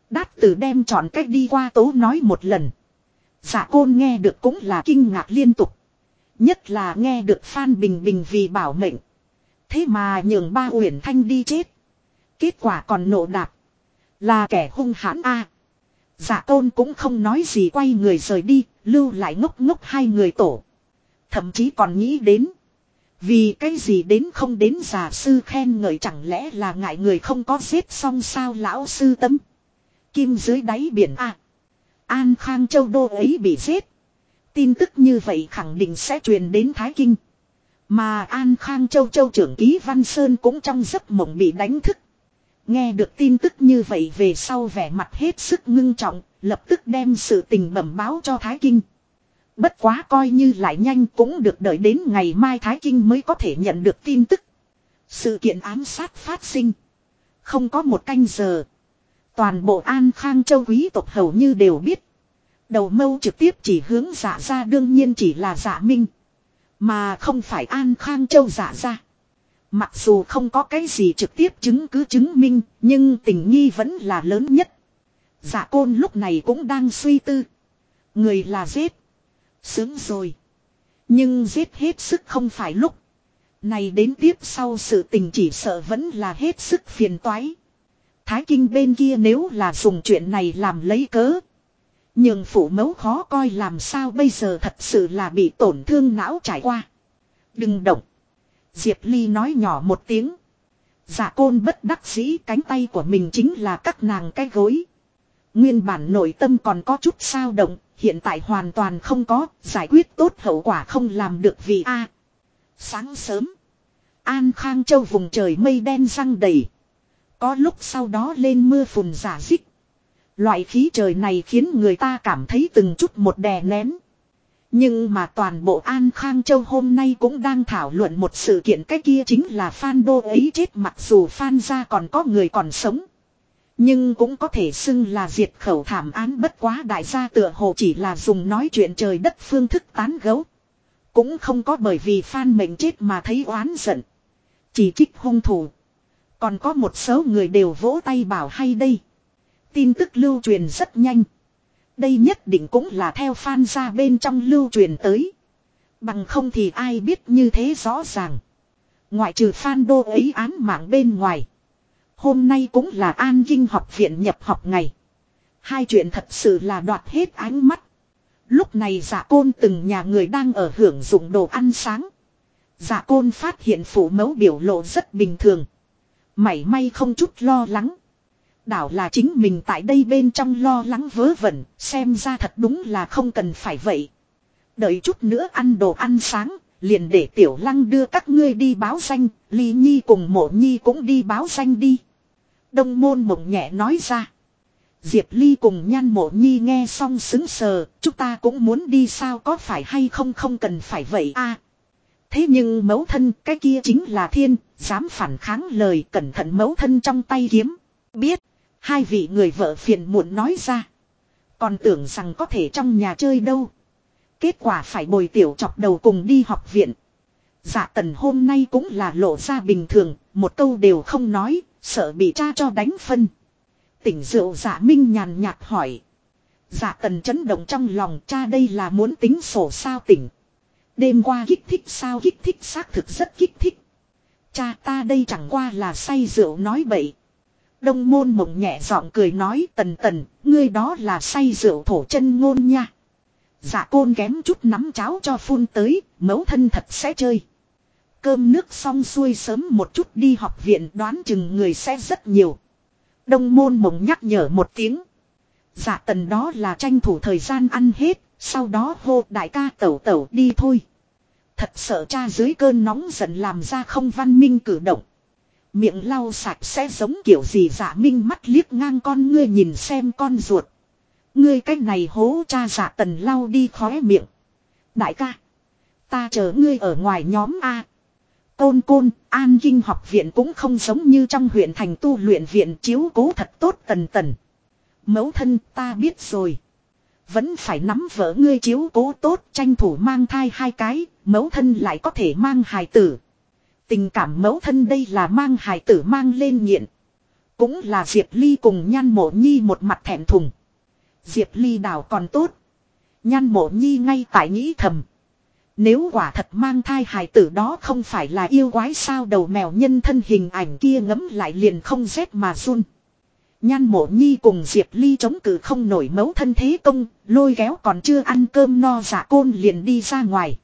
S1: Đát tử đem chọn cách đi qua tố nói một lần. Dạ côn nghe được cũng là kinh ngạc liên tục. Nhất là nghe được Phan Bình Bình vì bảo mệnh. Thế mà nhường ba Uyển Thanh đi chết. Kết quả còn nộ đạp. Là kẻ hung hãn a. À. Dạ tôn cũng không nói gì quay người rời đi, lưu lại ngốc ngốc hai người tổ. Thậm chí còn nghĩ đến. Vì cái gì đến không đến giả sư khen ngợi chẳng lẽ là ngại người không có giết xong sao lão sư tâm. Kim dưới đáy biển a An Khang Châu Đô ấy bị giết. Tin tức như vậy khẳng định sẽ truyền đến Thái Kinh. Mà An Khang Châu Châu trưởng ký Văn Sơn cũng trong giấc mộng bị đánh thức. Nghe được tin tức như vậy về sau vẻ mặt hết sức ngưng trọng, lập tức đem sự tình bẩm báo cho Thái Kinh. Bất quá coi như lại nhanh cũng được đợi đến ngày mai Thái Kinh mới có thể nhận được tin tức. Sự kiện ám sát phát sinh. Không có một canh giờ. Toàn bộ An Khang Châu quý tộc hầu như đều biết. Đầu mâu trực tiếp chỉ hướng giả ra đương nhiên chỉ là giả minh. Mà không phải An Khang Châu giả ra. Mặc dù không có cái gì trực tiếp chứng cứ chứng minh, nhưng tình nghi vẫn là lớn nhất. Giả côn lúc này cũng đang suy tư. Người là giết. Sướng rồi. Nhưng giết hết sức không phải lúc. Này đến tiếp sau sự tình chỉ sợ vẫn là hết sức phiền toái. Thái kinh bên kia nếu là dùng chuyện này làm lấy cớ. Nhưng phủ mẫu khó coi làm sao bây giờ thật sự là bị tổn thương não trải qua. Đừng động. Diệp Ly nói nhỏ một tiếng. Giả côn bất đắc dĩ cánh tay của mình chính là các nàng cái gối. Nguyên bản nội tâm còn có chút sao động, hiện tại hoàn toàn không có, giải quyết tốt hậu quả không làm được vì a. sáng sớm, An Khang Châu vùng trời mây đen răng đầy. Có lúc sau đó lên mưa phùn giả dích. Loại khí trời này khiến người ta cảm thấy từng chút một đè nén. Nhưng mà toàn bộ An Khang Châu hôm nay cũng đang thảo luận một sự kiện cái kia chính là Phan Đô ấy chết mặc dù Phan ra còn có người còn sống. Nhưng cũng có thể xưng là diệt khẩu thảm án bất quá đại gia tựa hồ chỉ là dùng nói chuyện trời đất phương thức tán gấu. Cũng không có bởi vì Phan mệnh chết mà thấy oán giận. Chỉ trích hung thủ. Còn có một số người đều vỗ tay bảo hay đây. Tin tức lưu truyền rất nhanh. Đây nhất định cũng là theo fan ra bên trong lưu truyền tới. Bằng không thì ai biết như thế rõ ràng. Ngoại trừ fan đô ấy án mạng bên ngoài. Hôm nay cũng là an kinh học viện nhập học ngày. Hai chuyện thật sự là đoạt hết ánh mắt. Lúc này giả côn từng nhà người đang ở hưởng dụng đồ ăn sáng. Giả côn phát hiện phủ mẫu biểu lộ rất bình thường. Mảy may không chút lo lắng. Đảo là chính mình tại đây bên trong lo lắng vớ vẩn, xem ra thật đúng là không cần phải vậy. Đợi chút nữa ăn đồ ăn sáng, liền để tiểu lăng đưa các ngươi đi báo danh, ly nhi cùng mộ nhi cũng đi báo danh đi. Đông môn mộng nhẹ nói ra. Diệp Ly cùng nhan mộ nhi nghe xong xứng sờ, chúng ta cũng muốn đi sao có phải hay không không cần phải vậy a Thế nhưng mẫu thân cái kia chính là thiên, dám phản kháng lời cẩn thận mẫu thân trong tay kiếm. Biết, Hai vị người vợ phiền muộn nói ra. Còn tưởng rằng có thể trong nhà chơi đâu. Kết quả phải bồi tiểu chọc đầu cùng đi học viện. Dạ tần hôm nay cũng là lộ ra bình thường, một câu đều không nói, sợ bị cha cho đánh phân. Tỉnh rượu dạ minh nhàn nhạt hỏi. Dạ tần chấn động trong lòng cha đây là muốn tính sổ sao tỉnh. Đêm qua kích thích sao kích thích xác thực rất kích thích. Cha ta đây chẳng qua là say rượu nói bậy. Đông môn mộng nhẹ giọng cười nói tần tần, ngươi đó là say rượu thổ chân ngôn nha. Dạ côn kém chút nắm cháo cho phun tới, mẫu thân thật sẽ chơi. Cơm nước xong xuôi sớm một chút đi học viện đoán chừng người sẽ rất nhiều. Đông môn mộng nhắc nhở một tiếng. Dạ tần đó là tranh thủ thời gian ăn hết, sau đó hô đại ca tẩu tẩu đi thôi. Thật sợ cha dưới cơn nóng giận làm ra không văn minh cử động. Miệng lau sạch sẽ giống kiểu gì dạ minh mắt liếc ngang con ngươi nhìn xem con ruột. Ngươi cách này hố cha giả tần lau đi khóe miệng. Đại ca. Ta chờ ngươi ở ngoài nhóm A. Côn côn, an kinh học viện cũng không giống như trong huyện thành tu luyện viện chiếu cố thật tốt tần tần. Mẫu thân ta biết rồi. Vẫn phải nắm vỡ ngươi chiếu cố tốt tranh thủ mang thai hai cái, mẫu thân lại có thể mang hài tử. Tình cảm mẫu thân đây là mang hài tử mang lên nghiện. Cũng là Diệp Ly cùng nhan mộ nhi một mặt thẹn thùng. Diệp Ly đào còn tốt. Nhan mộ nhi ngay tại nghĩ thầm. Nếu quả thật mang thai hài tử đó không phải là yêu quái sao đầu mèo nhân thân hình ảnh kia ngấm lại liền không rét mà run. Nhan mộ nhi cùng Diệp Ly chống cự không nổi mấu thân thế công, lôi kéo còn chưa ăn cơm no dạ côn liền đi ra ngoài.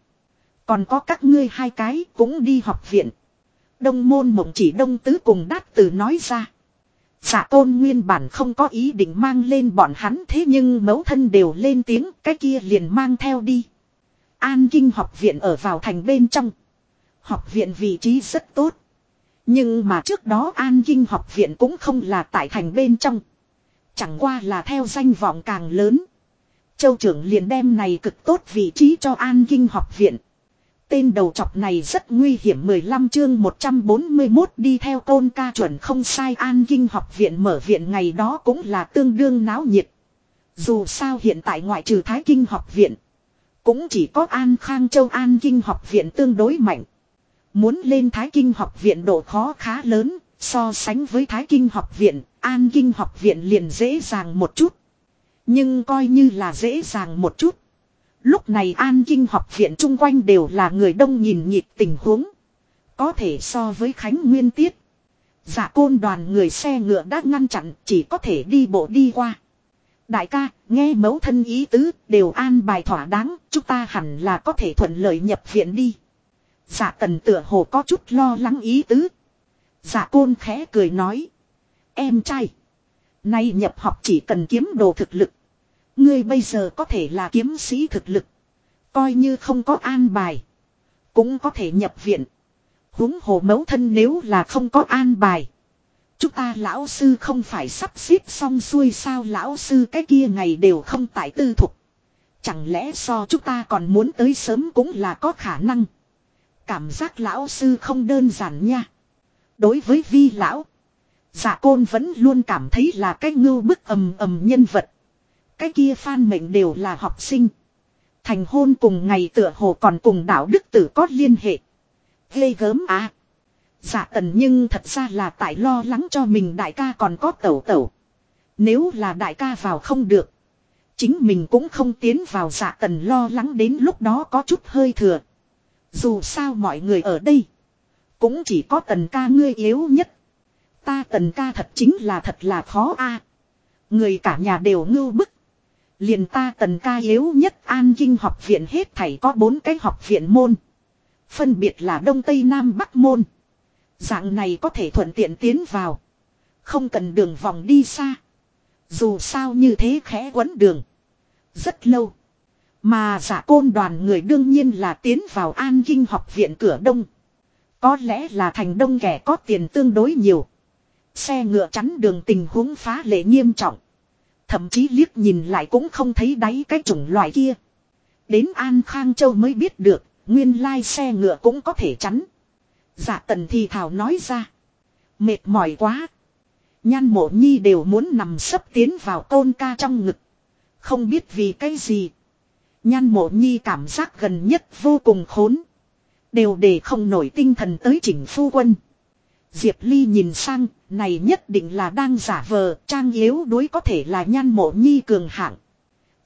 S1: Còn có các ngươi hai cái cũng đi học viện. Đông môn mộng chỉ đông tứ cùng đát từ nói ra. Giả tôn nguyên bản không có ý định mang lên bọn hắn thế nhưng mẫu thân đều lên tiếng, cái kia liền mang theo đi. An kinh học viện ở vào thành bên trong. Học viện vị trí rất tốt. Nhưng mà trước đó An Kinh học viện cũng không là tại thành bên trong. Chẳng qua là theo danh vọng càng lớn. Châu trưởng liền đem này cực tốt vị trí cho An Kinh học viện. Tên đầu chọc này rất nguy hiểm 15 chương 141 đi theo tôn ca chuẩn không sai An Kinh học viện mở viện ngày đó cũng là tương đương náo nhiệt. Dù sao hiện tại ngoại trừ Thái Kinh học viện. Cũng chỉ có An Khang Châu An Kinh học viện tương đối mạnh. Muốn lên Thái Kinh học viện độ khó khá lớn, so sánh với Thái Kinh học viện, An Kinh học viện liền dễ dàng một chút. Nhưng coi như là dễ dàng một chút. Lúc này An Kinh học viện chung quanh đều là người đông nhìn nhịp tình huống. Có thể so với Khánh Nguyên Tiết. Giả côn đoàn người xe ngựa đã ngăn chặn chỉ có thể đi bộ đi qua. Đại ca, nghe mẫu thân ý tứ, đều an bài thỏa đáng, chúng ta hẳn là có thể thuận lợi nhập viện đi. giả tần tựa hồ có chút lo lắng ý tứ. giả côn khẽ cười nói. Em trai. Nay nhập học chỉ cần kiếm đồ thực lực. Ngươi bây giờ có thể là kiếm sĩ thực lực. Coi như không có an bài. Cũng có thể nhập viện. huống hồ mẫu thân nếu là không có an bài. Chúng ta lão sư không phải sắp xếp xong xuôi sao lão sư cái kia ngày đều không tại tư thục. Chẳng lẽ so chúng ta còn muốn tới sớm cũng là có khả năng. Cảm giác lão sư không đơn giản nha. Đối với vi lão. Dạ côn vẫn luôn cảm thấy là cái ngưu bức ầm ầm nhân vật. Cái kia phan mệnh đều là học sinh. Thành hôn cùng ngày tựa hồ còn cùng đạo đức tử có liên hệ. Ghê gớm à. Dạ tần nhưng thật ra là tại lo lắng cho mình đại ca còn có tẩu tẩu. Nếu là đại ca vào không được. Chính mình cũng không tiến vào dạ tần lo lắng đến lúc đó có chút hơi thừa. Dù sao mọi người ở đây. Cũng chỉ có tần ca ngươi yếu nhất. Ta tần ca thật chính là thật là khó a. Người cả nhà đều ngưu bức. Liền ta tần ca yếu nhất an kinh học viện hết thảy có bốn cái học viện môn. Phân biệt là Đông Tây Nam Bắc môn. Dạng này có thể thuận tiện tiến vào. Không cần đường vòng đi xa. Dù sao như thế khẽ quấn đường. Rất lâu. Mà giả côn đoàn người đương nhiên là tiến vào an kinh học viện cửa đông. Có lẽ là thành đông kẻ có tiền tương đối nhiều. Xe ngựa chắn đường tình huống phá lệ nghiêm trọng. Thậm chí liếc nhìn lại cũng không thấy đáy cái chủng loại kia. Đến An Khang Châu mới biết được, nguyên lai xe ngựa cũng có thể chắn. Giả tần thì thảo nói ra. Mệt mỏi quá. Nhan mộ nhi đều muốn nằm sấp tiến vào tôn ca trong ngực. Không biết vì cái gì. Nhan mộ nhi cảm giác gần nhất vô cùng khốn. Đều để không nổi tinh thần tới chỉnh phu quân. Diệp Ly nhìn sang, này nhất định là đang giả vờ, trang yếu đối có thể là nhan mộ nhi cường hạng.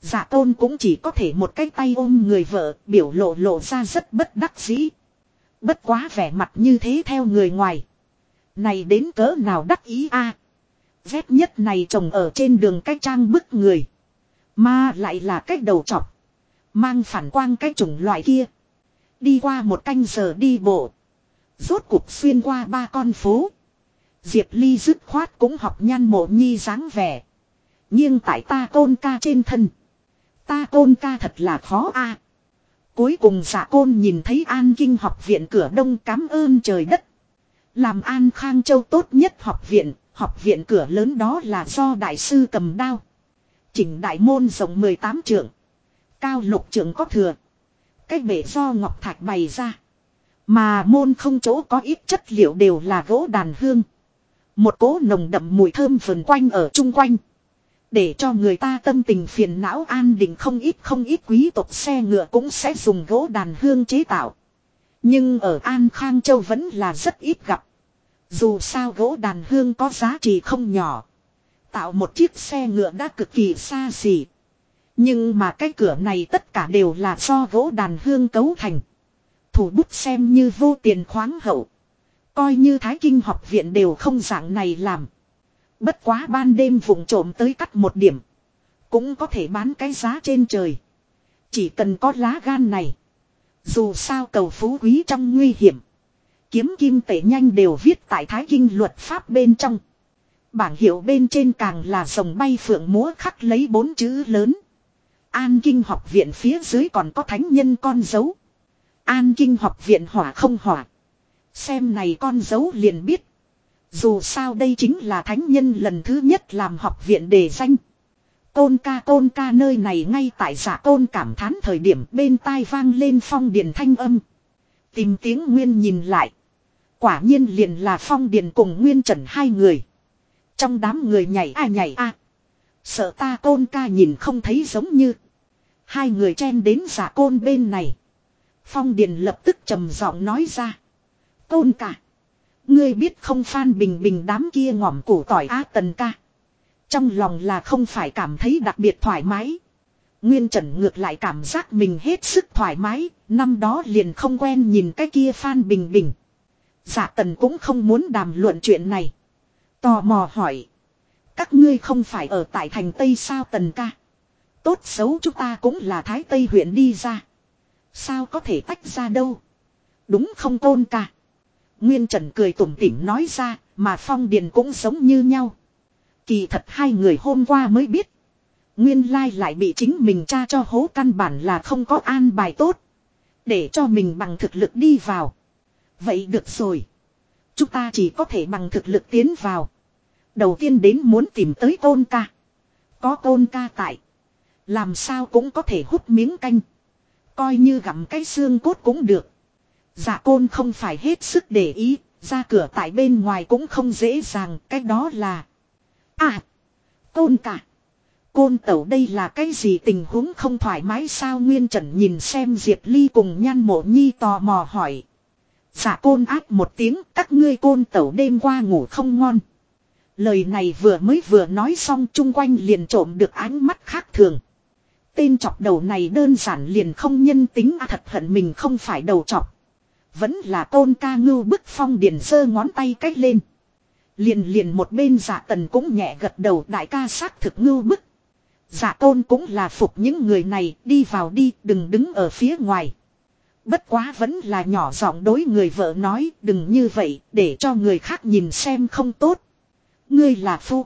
S1: Giả tôn cũng chỉ có thể một cái tay ôm người vợ, biểu lộ lộ ra rất bất đắc dĩ. Bất quá vẻ mặt như thế theo người ngoài. Này đến cỡ nào đắc ý a à. nhất này trồng ở trên đường cách trang bức người. Mà lại là cách đầu chọc. Mang phản quang cái chủng loại kia. Đi qua một canh giờ đi bộ. Rốt cục xuyên qua ba con phố. Diệp Ly dứt khoát cũng học nhan mộ nhi dáng vẻ. Nhưng tại ta tôn ca trên thân. Ta tôn ca thật là khó a. Cuối cùng giả côn nhìn thấy an kinh học viện cửa đông cám ơn trời đất. Làm an khang châu tốt nhất học viện, học viện cửa lớn đó là do đại sư cầm đao. Chỉnh đại môn rộng 18 trượng. Cao lục trưởng có thừa. Cách bể do ngọc thạch bày ra. Mà môn không chỗ có ít chất liệu đều là gỗ đàn hương. Một cỗ nồng đậm mùi thơm vần quanh ở chung quanh. Để cho người ta tâm tình phiền não an định không ít không ít quý tộc xe ngựa cũng sẽ dùng gỗ đàn hương chế tạo. Nhưng ở An Khang Châu vẫn là rất ít gặp. Dù sao gỗ đàn hương có giá trị không nhỏ. Tạo một chiếc xe ngựa đã cực kỳ xa xỉ. Nhưng mà cái cửa này tất cả đều là do gỗ đàn hương cấu thành. Thủ bút xem như vô tiền khoáng hậu. Coi như Thái Kinh học viện đều không dạng này làm. Bất quá ban đêm vùng trộm tới cắt một điểm. Cũng có thể bán cái giá trên trời. Chỉ cần có lá gan này. Dù sao cầu phú quý trong nguy hiểm. Kiếm kim tể nhanh đều viết tại Thái Kinh luật pháp bên trong. Bảng hiệu bên trên càng là rồng bay phượng múa khắc lấy bốn chữ lớn. An Kinh học viện phía dưới còn có thánh nhân con dấu. An Kinh học viện hỏa không hỏa. Xem này con dấu liền biết. Dù sao đây chính là thánh nhân lần thứ nhất làm học viện đề danh. Côn ca côn ca nơi này ngay tại giả côn cảm thán thời điểm bên tai vang lên phong điền thanh âm. Tìm tiếng nguyên nhìn lại. Quả nhiên liền là phong điền cùng nguyên trần hai người. Trong đám người nhảy a nhảy a. Sợ ta côn ca nhìn không thấy giống như. Hai người chen đến giả côn bên này. Phong điền lập tức trầm giọng nói ra. Côn cả. Ngươi biết không Phan Bình Bình đám kia ngỏm củ tỏi á tần ca. Trong lòng là không phải cảm thấy đặc biệt thoải mái. Nguyên Trần ngược lại cảm giác mình hết sức thoải mái, năm đó liền không quen nhìn cái kia Phan Bình Bình. Dạ tần cũng không muốn đàm luận chuyện này. Tò mò hỏi. Các ngươi không phải ở tại thành Tây sao tần ca. Tốt xấu chúng ta cũng là Thái Tây huyện đi ra. Sao có thể tách ra đâu. Đúng không tôn ca. Nguyên Trần cười tủm tỉm nói ra, mà Phong Điền cũng giống như nhau. Kỳ thật hai người hôm qua mới biết. Nguyên Lai lại bị chính mình cha cho hố căn bản là không có an bài tốt. Để cho mình bằng thực lực đi vào. Vậy được rồi. Chúng ta chỉ có thể bằng thực lực tiến vào. Đầu tiên đến muốn tìm tới tôn ca. Có tôn ca tại. Làm sao cũng có thể hút miếng canh. Coi như gặm cái xương cốt cũng được. Dạ côn không phải hết sức để ý, ra cửa tại bên ngoài cũng không dễ dàng, cái đó là... À! Côn cả! Côn tẩu đây là cái gì tình huống không thoải mái sao Nguyên Trần nhìn xem Diệp Ly cùng nhan mộ nhi tò mò hỏi. Dạ côn áp một tiếng các ngươi côn tẩu đêm qua ngủ không ngon. Lời này vừa mới vừa nói xong chung quanh liền trộm được ánh mắt khác thường. Tên chọc đầu này đơn giản liền không nhân tính à thật hận mình không phải đầu chọc. Vẫn là tôn ca ngưu bức phong điền sơ ngón tay cách lên. Liền liền một bên giả tần cũng nhẹ gật đầu đại ca xác thực ngưu bức. Giả tôn cũng là phục những người này đi vào đi đừng đứng ở phía ngoài. Bất quá vẫn là nhỏ giọng đối người vợ nói đừng như vậy để cho người khác nhìn xem không tốt. Ngươi là phu.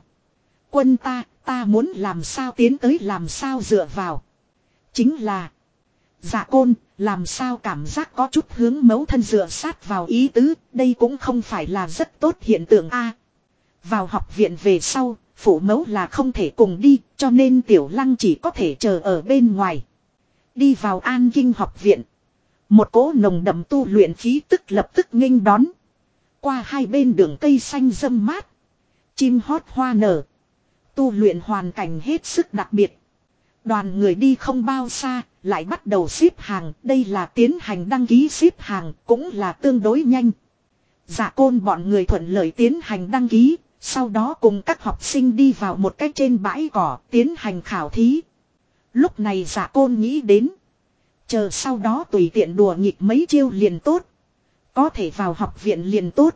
S1: Quân ta, ta muốn làm sao tiến tới làm sao dựa vào. Chính là. Dạ côn, làm sao cảm giác có chút hướng mấu thân dựa sát vào ý tứ, đây cũng không phải là rất tốt hiện tượng a. vào học viện về sau, phủ mẫu là không thể cùng đi, cho nên tiểu lăng chỉ có thể chờ ở bên ngoài. Đi vào an kinh học viện. Một cỗ nồng đậm tu luyện khí tức lập tức nghênh đón. Qua hai bên đường cây xanh râm mát. Chim hót hoa nở. Tu luyện hoàn cảnh hết sức đặc biệt. Đoàn người đi không bao xa, lại bắt đầu xếp hàng. Đây là tiến hành đăng ký xếp hàng, cũng là tương đối nhanh. Dạ côn bọn người thuận lợi tiến hành đăng ký, sau đó cùng các học sinh đi vào một cách trên bãi cỏ tiến hành khảo thí. Lúc này dạ côn nghĩ đến. Chờ sau đó tùy tiện đùa nghịch mấy chiêu liền tốt. Có thể vào học viện liền tốt.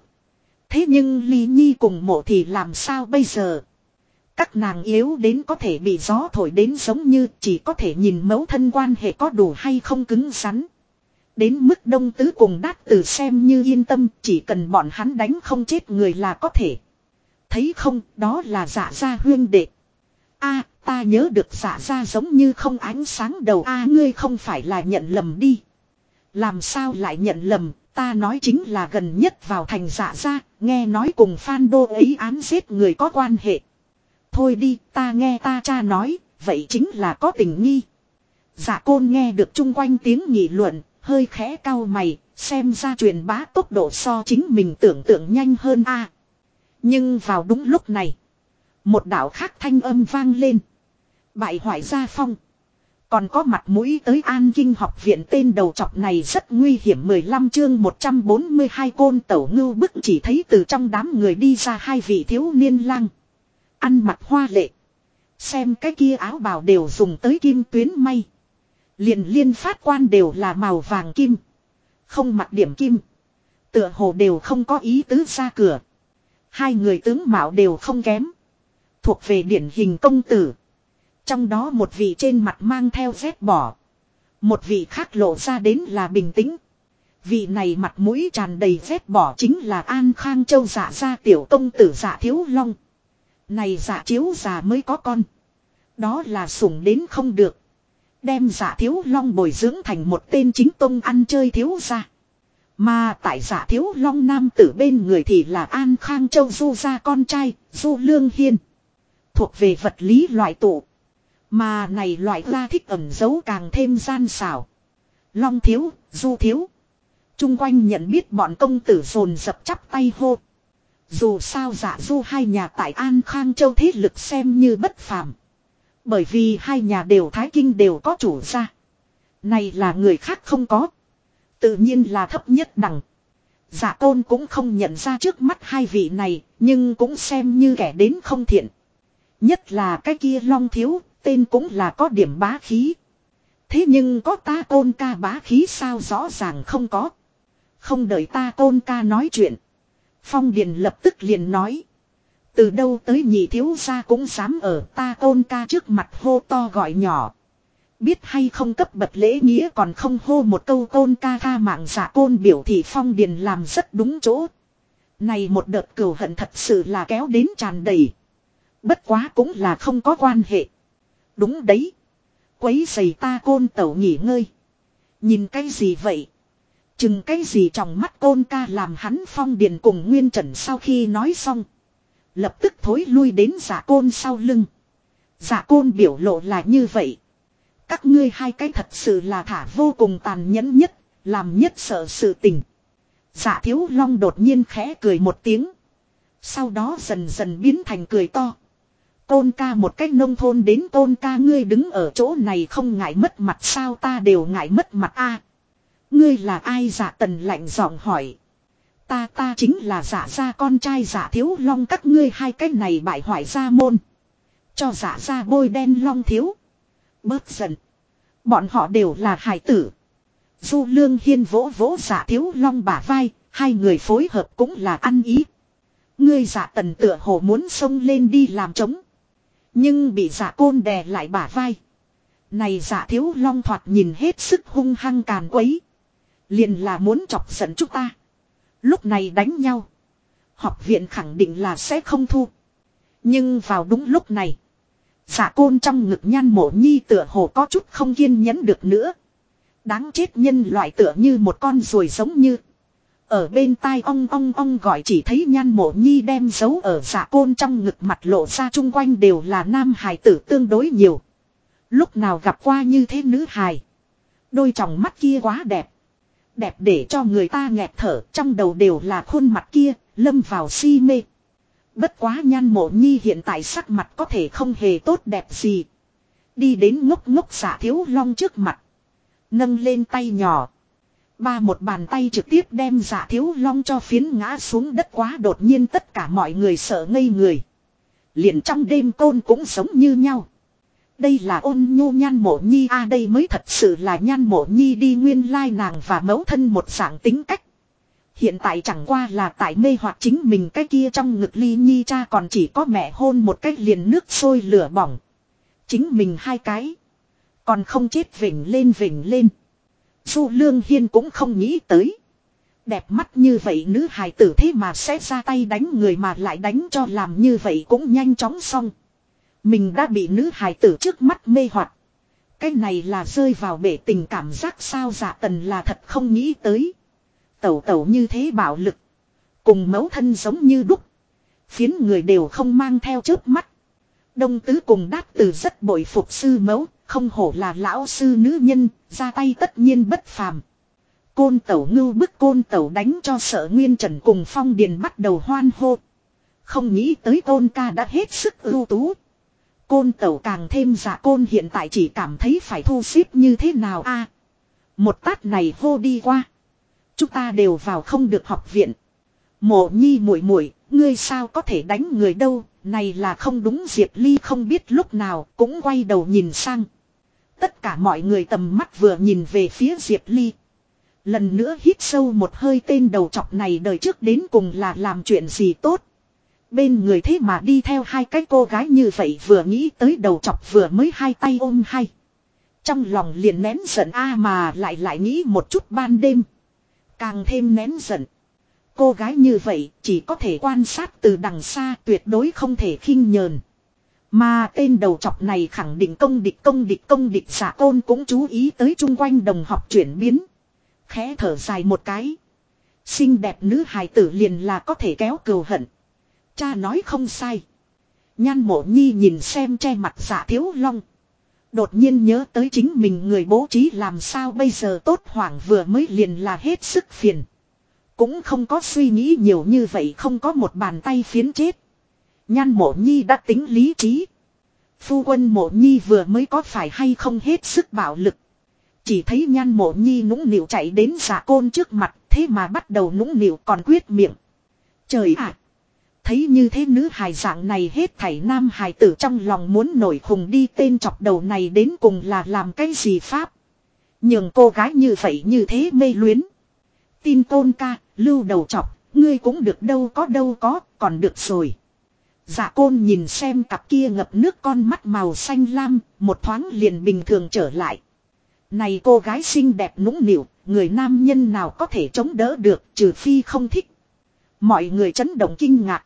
S1: Thế nhưng Ly Nhi cùng mộ thì làm sao bây giờ? Các nàng yếu đến có thể bị gió thổi đến giống như chỉ có thể nhìn mẫu thân quan hệ có đủ hay không cứng rắn. Đến mức đông tứ cùng đát tử xem như yên tâm, chỉ cần bọn hắn đánh không chết người là có thể. Thấy không, đó là giả gia huyên đệ. a, ta nhớ được giả gia giống như không ánh sáng đầu a, ngươi không phải là nhận lầm đi. Làm sao lại nhận lầm, ta nói chính là gần nhất vào thành giả gia nghe nói cùng Phan Đô ấy án giết người có quan hệ. Thôi đi ta nghe ta cha nói vậy chính là có tình nghi. Giả côn nghe được chung quanh tiếng nghị luận hơi khẽ cao mày, xem ra truyền bá tốc độ so chính mình tưởng tượng nhanh hơn a. Nhưng vào đúng lúc này, một đạo khác thanh âm vang lên. Bại hoại gia phong. Còn có mặt mũi tới an kinh học viện tên đầu chọc này rất nguy hiểm 15 chương 142 côn tẩu ngưu bức chỉ thấy từ trong đám người đi ra hai vị thiếu niên lang. Ăn mặc hoa lệ. Xem cái kia áo bào đều dùng tới kim tuyến may. Liền liên phát quan đều là màu vàng kim. Không mặc điểm kim. Tựa hồ đều không có ý tứ ra cửa. Hai người tướng mạo đều không kém. Thuộc về điển hình công tử. Trong đó một vị trên mặt mang theo vết bỏ. Một vị khác lộ ra đến là bình tĩnh. Vị này mặt mũi tràn đầy vết bỏ chính là An Khang Châu giả gia tiểu công tử giả thiếu long. Này giả chiếu già mới có con. Đó là sủng đến không được. Đem giả thiếu long bồi dưỡng thành một tên chính tông ăn chơi thiếu gia. Mà tại giả thiếu long nam tử bên người thì là An Khang Châu Du gia con trai, Du Lương Hiên. Thuộc về vật lý loại tụ. Mà này loại la thích ẩn giấu càng thêm gian xảo. Long thiếu, Du thiếu. Trung quanh nhận biết bọn công tử phồn dập chắp tay hô. Dù sao giả du hai nhà tại An Khang Châu thế lực xem như bất phàm. Bởi vì hai nhà đều thái kinh đều có chủ gia. Này là người khác không có. Tự nhiên là thấp nhất đẳng. Giả tôn cũng không nhận ra trước mắt hai vị này, nhưng cũng xem như kẻ đến không thiện. Nhất là cái kia long thiếu, tên cũng là có điểm bá khí. Thế nhưng có ta tôn ca bá khí sao rõ ràng không có. Không đợi ta tôn ca nói chuyện. Phong Điền lập tức liền nói. Từ đâu tới nhị thiếu gia cũng dám ở ta tôn ca trước mặt hô to gọi nhỏ. Biết hay không cấp bật lễ nghĩa còn không hô một câu tôn ca tha mạng giả côn biểu thị phong điền làm rất đúng chỗ. Này một đợt cừu hận thật sự là kéo đến tràn đầy. Bất quá cũng là không có quan hệ. Đúng đấy. Quấy giày ta côn tẩu nghỉ ngơi. Nhìn cái gì vậy? Chừng cái gì trong mắt côn ca làm hắn phong điền cùng nguyên trần sau khi nói xong. Lập tức thối lui đến giả côn sau lưng. Giả côn biểu lộ là như vậy. Các ngươi hai cái thật sự là thả vô cùng tàn nhẫn nhất, làm nhất sợ sự tình. Giả thiếu long đột nhiên khẽ cười một tiếng. Sau đó dần dần biến thành cười to. Côn ca một cách nông thôn đến côn ca ngươi đứng ở chỗ này không ngại mất mặt sao ta đều ngại mất mặt a Ngươi là ai giả tần lạnh giọng hỏi. Ta ta chính là giả gia con trai giả thiếu long các ngươi hai cái này bại hoại gia môn. Cho giả gia bôi đen long thiếu. Bớt giận. Bọn họ đều là hải tử. Du lương hiên vỗ vỗ giả thiếu long bả vai. Hai người phối hợp cũng là ăn ý. Ngươi giả tần tựa hồ muốn xông lên đi làm trống. Nhưng bị giả côn đè lại bả vai. Này giả thiếu long thoạt nhìn hết sức hung hăng càn quấy. Liền là muốn chọc giận chúng ta. Lúc này đánh nhau. Học viện khẳng định là sẽ không thu. Nhưng vào đúng lúc này. Giả côn trong ngực nhan mộ nhi tựa hồ có chút không kiên nhẫn được nữa. Đáng chết nhân loại tựa như một con ruồi giống như. Ở bên tai ong ong ong gọi chỉ thấy nhan mộ nhi đem dấu ở giả côn trong ngực mặt lộ ra chung quanh đều là nam hài tử tương đối nhiều. Lúc nào gặp qua như thế nữ hài. Đôi tròng mắt kia quá đẹp. Đẹp để cho người ta nghẹt thở trong đầu đều là khuôn mặt kia, lâm vào si mê. Bất quá nhan mộ nhi hiện tại sắc mặt có thể không hề tốt đẹp gì. Đi đến ngốc ngốc giả thiếu long trước mặt. Nâng lên tay nhỏ. Ba một bàn tay trực tiếp đem giả thiếu long cho phiến ngã xuống đất quá đột nhiên tất cả mọi người sợ ngây người. Liền trong đêm côn cũng sống như nhau. Đây là ôn nhu nhan mộ nhi, a, đây mới thật sự là nhan mộ nhi đi nguyên lai nàng và mẫu thân một dạng tính cách. Hiện tại chẳng qua là tại mê hoặc chính mình cái kia trong ngực ly nhi cha còn chỉ có mẹ hôn một cách liền nước sôi lửa bỏng. Chính mình hai cái. Còn không chết vỉnh lên vỉnh lên. Du Lương Hiên cũng không nghĩ tới. Đẹp mắt như vậy nữ hài tử thế mà sẽ ra tay đánh người mà lại đánh cho làm như vậy cũng nhanh chóng xong. Mình đã bị nữ hài tử trước mắt mê hoặc. Cái này là rơi vào bể tình cảm giác sao dạ tần là thật không nghĩ tới. Tẩu tẩu như thế bạo lực. Cùng mẫu thân giống như đúc. Phiến người đều không mang theo trước mắt. Đông tứ cùng đát từ rất bội phục sư mẫu, không hổ là lão sư nữ nhân, ra tay tất nhiên bất phàm. Côn tẩu ngưu bức côn tẩu đánh cho sợ nguyên trần cùng phong điền bắt đầu hoan hô. Không nghĩ tới tôn ca đã hết sức ưu tú. Côn tẩu càng thêm giả côn hiện tại chỉ cảm thấy phải thu xếp như thế nào a Một tát này hô đi qua. Chúng ta đều vào không được học viện. Mộ nhi muội muội ngươi sao có thể đánh người đâu, này là không đúng Diệp Ly không biết lúc nào cũng quay đầu nhìn sang. Tất cả mọi người tầm mắt vừa nhìn về phía Diệp Ly. Lần nữa hít sâu một hơi tên đầu chọc này đời trước đến cùng là làm chuyện gì tốt. Bên người thế mà đi theo hai cái cô gái như vậy vừa nghĩ tới đầu chọc vừa mới hai tay ôm hay. Trong lòng liền nén giận a mà lại lại nghĩ một chút ban đêm. Càng thêm nén giận. Cô gái như vậy chỉ có thể quan sát từ đằng xa tuyệt đối không thể khinh nhờn. Mà tên đầu chọc này khẳng định công địch công địch công địch giả tôn cũng chú ý tới chung quanh đồng học chuyển biến. Khẽ thở dài một cái. Xinh đẹp nữ hài tử liền là có thể kéo cừu hận. Cha nói không sai. Nhan mộ nhi nhìn xem che mặt giả thiếu long. Đột nhiên nhớ tới chính mình người bố trí làm sao bây giờ tốt hoảng vừa mới liền là hết sức phiền. Cũng không có suy nghĩ nhiều như vậy không có một bàn tay phiến chết. Nhan mộ nhi đã tính lý trí. Phu quân mộ nhi vừa mới có phải hay không hết sức bạo lực. Chỉ thấy nhan mộ nhi nũng nịu chạy đến giả côn trước mặt, thế mà bắt đầu nũng nịu còn quyết miệng. Trời ạ! Thấy như thế nữ hài dạng này hết thảy nam hài tử trong lòng muốn nổi hùng đi tên chọc đầu này đến cùng là làm cái gì pháp. Nhưng cô gái như vậy như thế mê luyến. Tin tôn ca, lưu đầu chọc, ngươi cũng được đâu có đâu có, còn được rồi. Dạ côn nhìn xem cặp kia ngập nước con mắt màu xanh lam, một thoáng liền bình thường trở lại. Này cô gái xinh đẹp nũng nịu, người nam nhân nào có thể chống đỡ được trừ phi không thích. Mọi người chấn động kinh ngạc.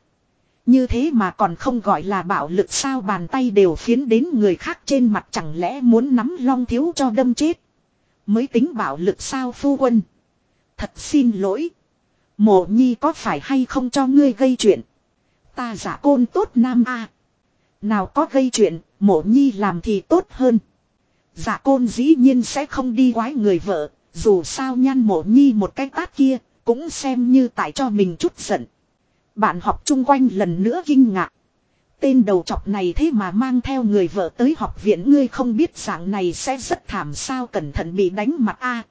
S1: Như thế mà còn không gọi là bạo lực sao bàn tay đều phiến đến người khác trên mặt chẳng lẽ muốn nắm long thiếu cho đâm chết. Mới tính bạo lực sao phu quân. Thật xin lỗi. Mộ nhi có phải hay không cho ngươi gây chuyện. Ta giả côn tốt nam a Nào có gây chuyện, mộ nhi làm thì tốt hơn. Giả côn dĩ nhiên sẽ không đi quái người vợ, dù sao nhan mộ nhi một cái tát kia, cũng xem như tại cho mình chút giận. Bạn học chung quanh lần nữa kinh ngạc. Tên đầu chọc này thế mà mang theo người vợ tới học viện ngươi không biết dạng này sẽ rất thảm sao cẩn thận bị đánh mặt a.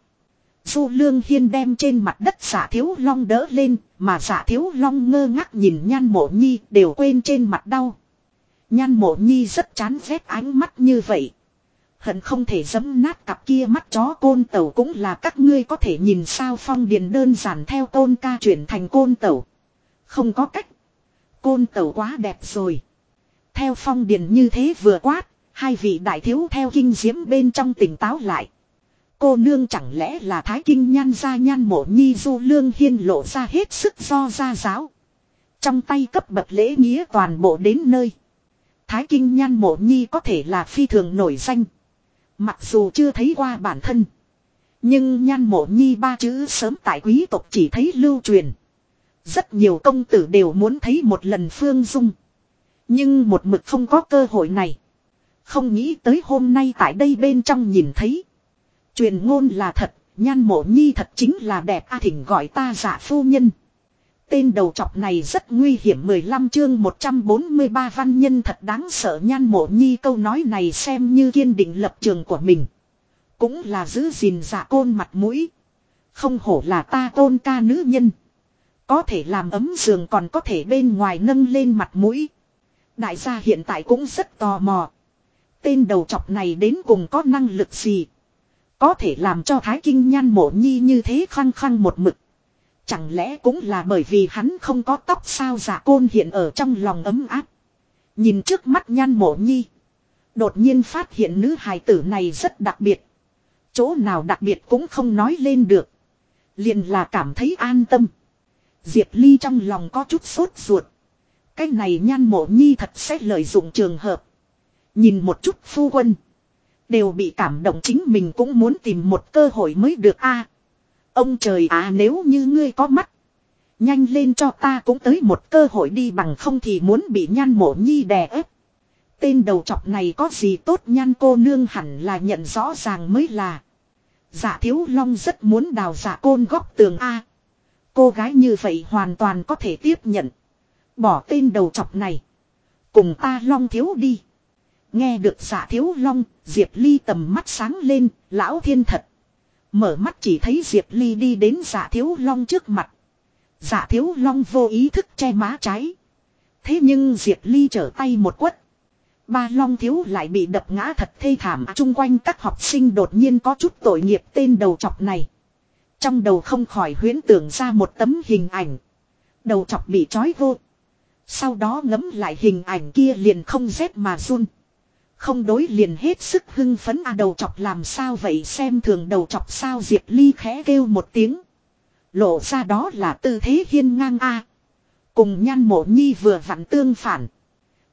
S1: Du Lương Hiên đem trên mặt đất giả thiếu long đỡ lên, mà giả thiếu long ngơ ngác nhìn nhan mộ nhi đều quên trên mặt đau. Nhan mộ nhi rất chán ghét ánh mắt như vậy. Hận không thể giấm nát cặp kia mắt chó côn tẩu cũng là các ngươi có thể nhìn sao phong điền đơn giản theo tôn ca chuyển thành côn tẩu. Không có cách. Côn tẩu quá đẹp rồi. Theo phong điền như thế vừa quát, hai vị đại thiếu theo kinh diễm bên trong tỉnh táo lại. Cô nương chẳng lẽ là thái kinh nhan ra nhan mộ nhi du lương hiên lộ ra hết sức do gia giáo. Trong tay cấp bậc lễ nghĩa toàn bộ đến nơi. Thái kinh nhan mộ nhi có thể là phi thường nổi danh. Mặc dù chưa thấy qua bản thân. Nhưng nhan mộ nhi ba chữ sớm tại quý tộc chỉ thấy lưu truyền. Rất nhiều công tử đều muốn thấy một lần phương dung. Nhưng một mực không có cơ hội này. Không nghĩ tới hôm nay tại đây bên trong nhìn thấy. Truyền ngôn là thật, nhan mộ nhi thật chính là đẹp a thỉnh gọi ta giả phu nhân. Tên đầu trọc này rất nguy hiểm 15 chương 143 văn nhân thật đáng sợ nhan mộ nhi câu nói này xem như kiên định lập trường của mình. Cũng là giữ gìn giả côn mặt mũi. Không hổ là ta tôn ca nữ nhân. Có thể làm ấm giường còn có thể bên ngoài nâng lên mặt mũi. Đại gia hiện tại cũng rất tò mò. Tên đầu chọc này đến cùng có năng lực gì. Có thể làm cho Thái Kinh nhan mộ nhi như thế khăng khăng một mực. Chẳng lẽ cũng là bởi vì hắn không có tóc sao giả côn hiện ở trong lòng ấm áp. Nhìn trước mắt nhan mộ nhi. Đột nhiên phát hiện nữ hài tử này rất đặc biệt. Chỗ nào đặc biệt cũng không nói lên được. Liền là cảm thấy an tâm. Diệp Ly trong lòng có chút sốt ruột. Cái này nhan mộ nhi thật sẽ lợi dụng trường hợp. Nhìn một chút phu quân. Đều bị cảm động chính mình cũng muốn tìm một cơ hội mới được a. ông trời à nếu như ngươi có mắt. Nhanh lên cho ta cũng tới một cơ hội đi bằng không thì muốn bị nhan mộ nhi đè ép. Tên đầu trọc này có gì tốt nhan cô nương hẳn là nhận rõ ràng mới là. Dạ thiếu long rất muốn đào giả côn góc tường A. Cô gái như vậy hoàn toàn có thể tiếp nhận. Bỏ tên đầu chọc này. Cùng ta long thiếu đi. Nghe được giả thiếu long, Diệp Ly tầm mắt sáng lên, lão thiên thật. Mở mắt chỉ thấy Diệp Ly đi đến giả thiếu long trước mặt. Giả thiếu long vô ý thức che má trái. Thế nhưng Diệp Ly trở tay một quất. Ba long thiếu lại bị đập ngã thật thê thảm. Trung quanh các học sinh đột nhiên có chút tội nghiệp tên đầu chọc này. Trong đầu không khỏi huyễn tưởng ra một tấm hình ảnh. Đầu chọc bị trói vô. Sau đó ngấm lại hình ảnh kia liền không rét mà run. Không đối liền hết sức hưng phấn à đầu chọc làm sao vậy xem thường đầu chọc sao Diệp Ly khẽ kêu một tiếng. Lộ ra đó là tư thế hiên ngang a Cùng nhan mộ nhi vừa vặn tương phản.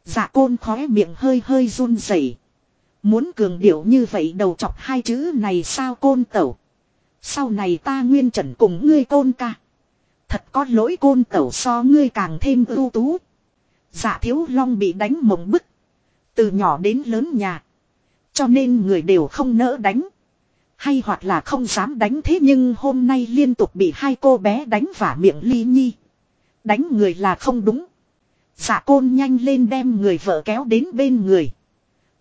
S1: Dạ côn khóe miệng hơi hơi run rẩy Muốn cường điệu như vậy đầu chọc hai chữ này sao côn tẩu. Sau này ta nguyên trần cùng ngươi côn ca. Thật có lỗi côn tẩu so ngươi càng thêm ưu tú. Dạ thiếu long bị đánh mộng bức. Từ nhỏ đến lớn nhà. Cho nên người đều không nỡ đánh. Hay hoặc là không dám đánh thế nhưng hôm nay liên tục bị hai cô bé đánh vả miệng ly nhi. Đánh người là không đúng. Dạ côn nhanh lên đem người vợ kéo đến bên người.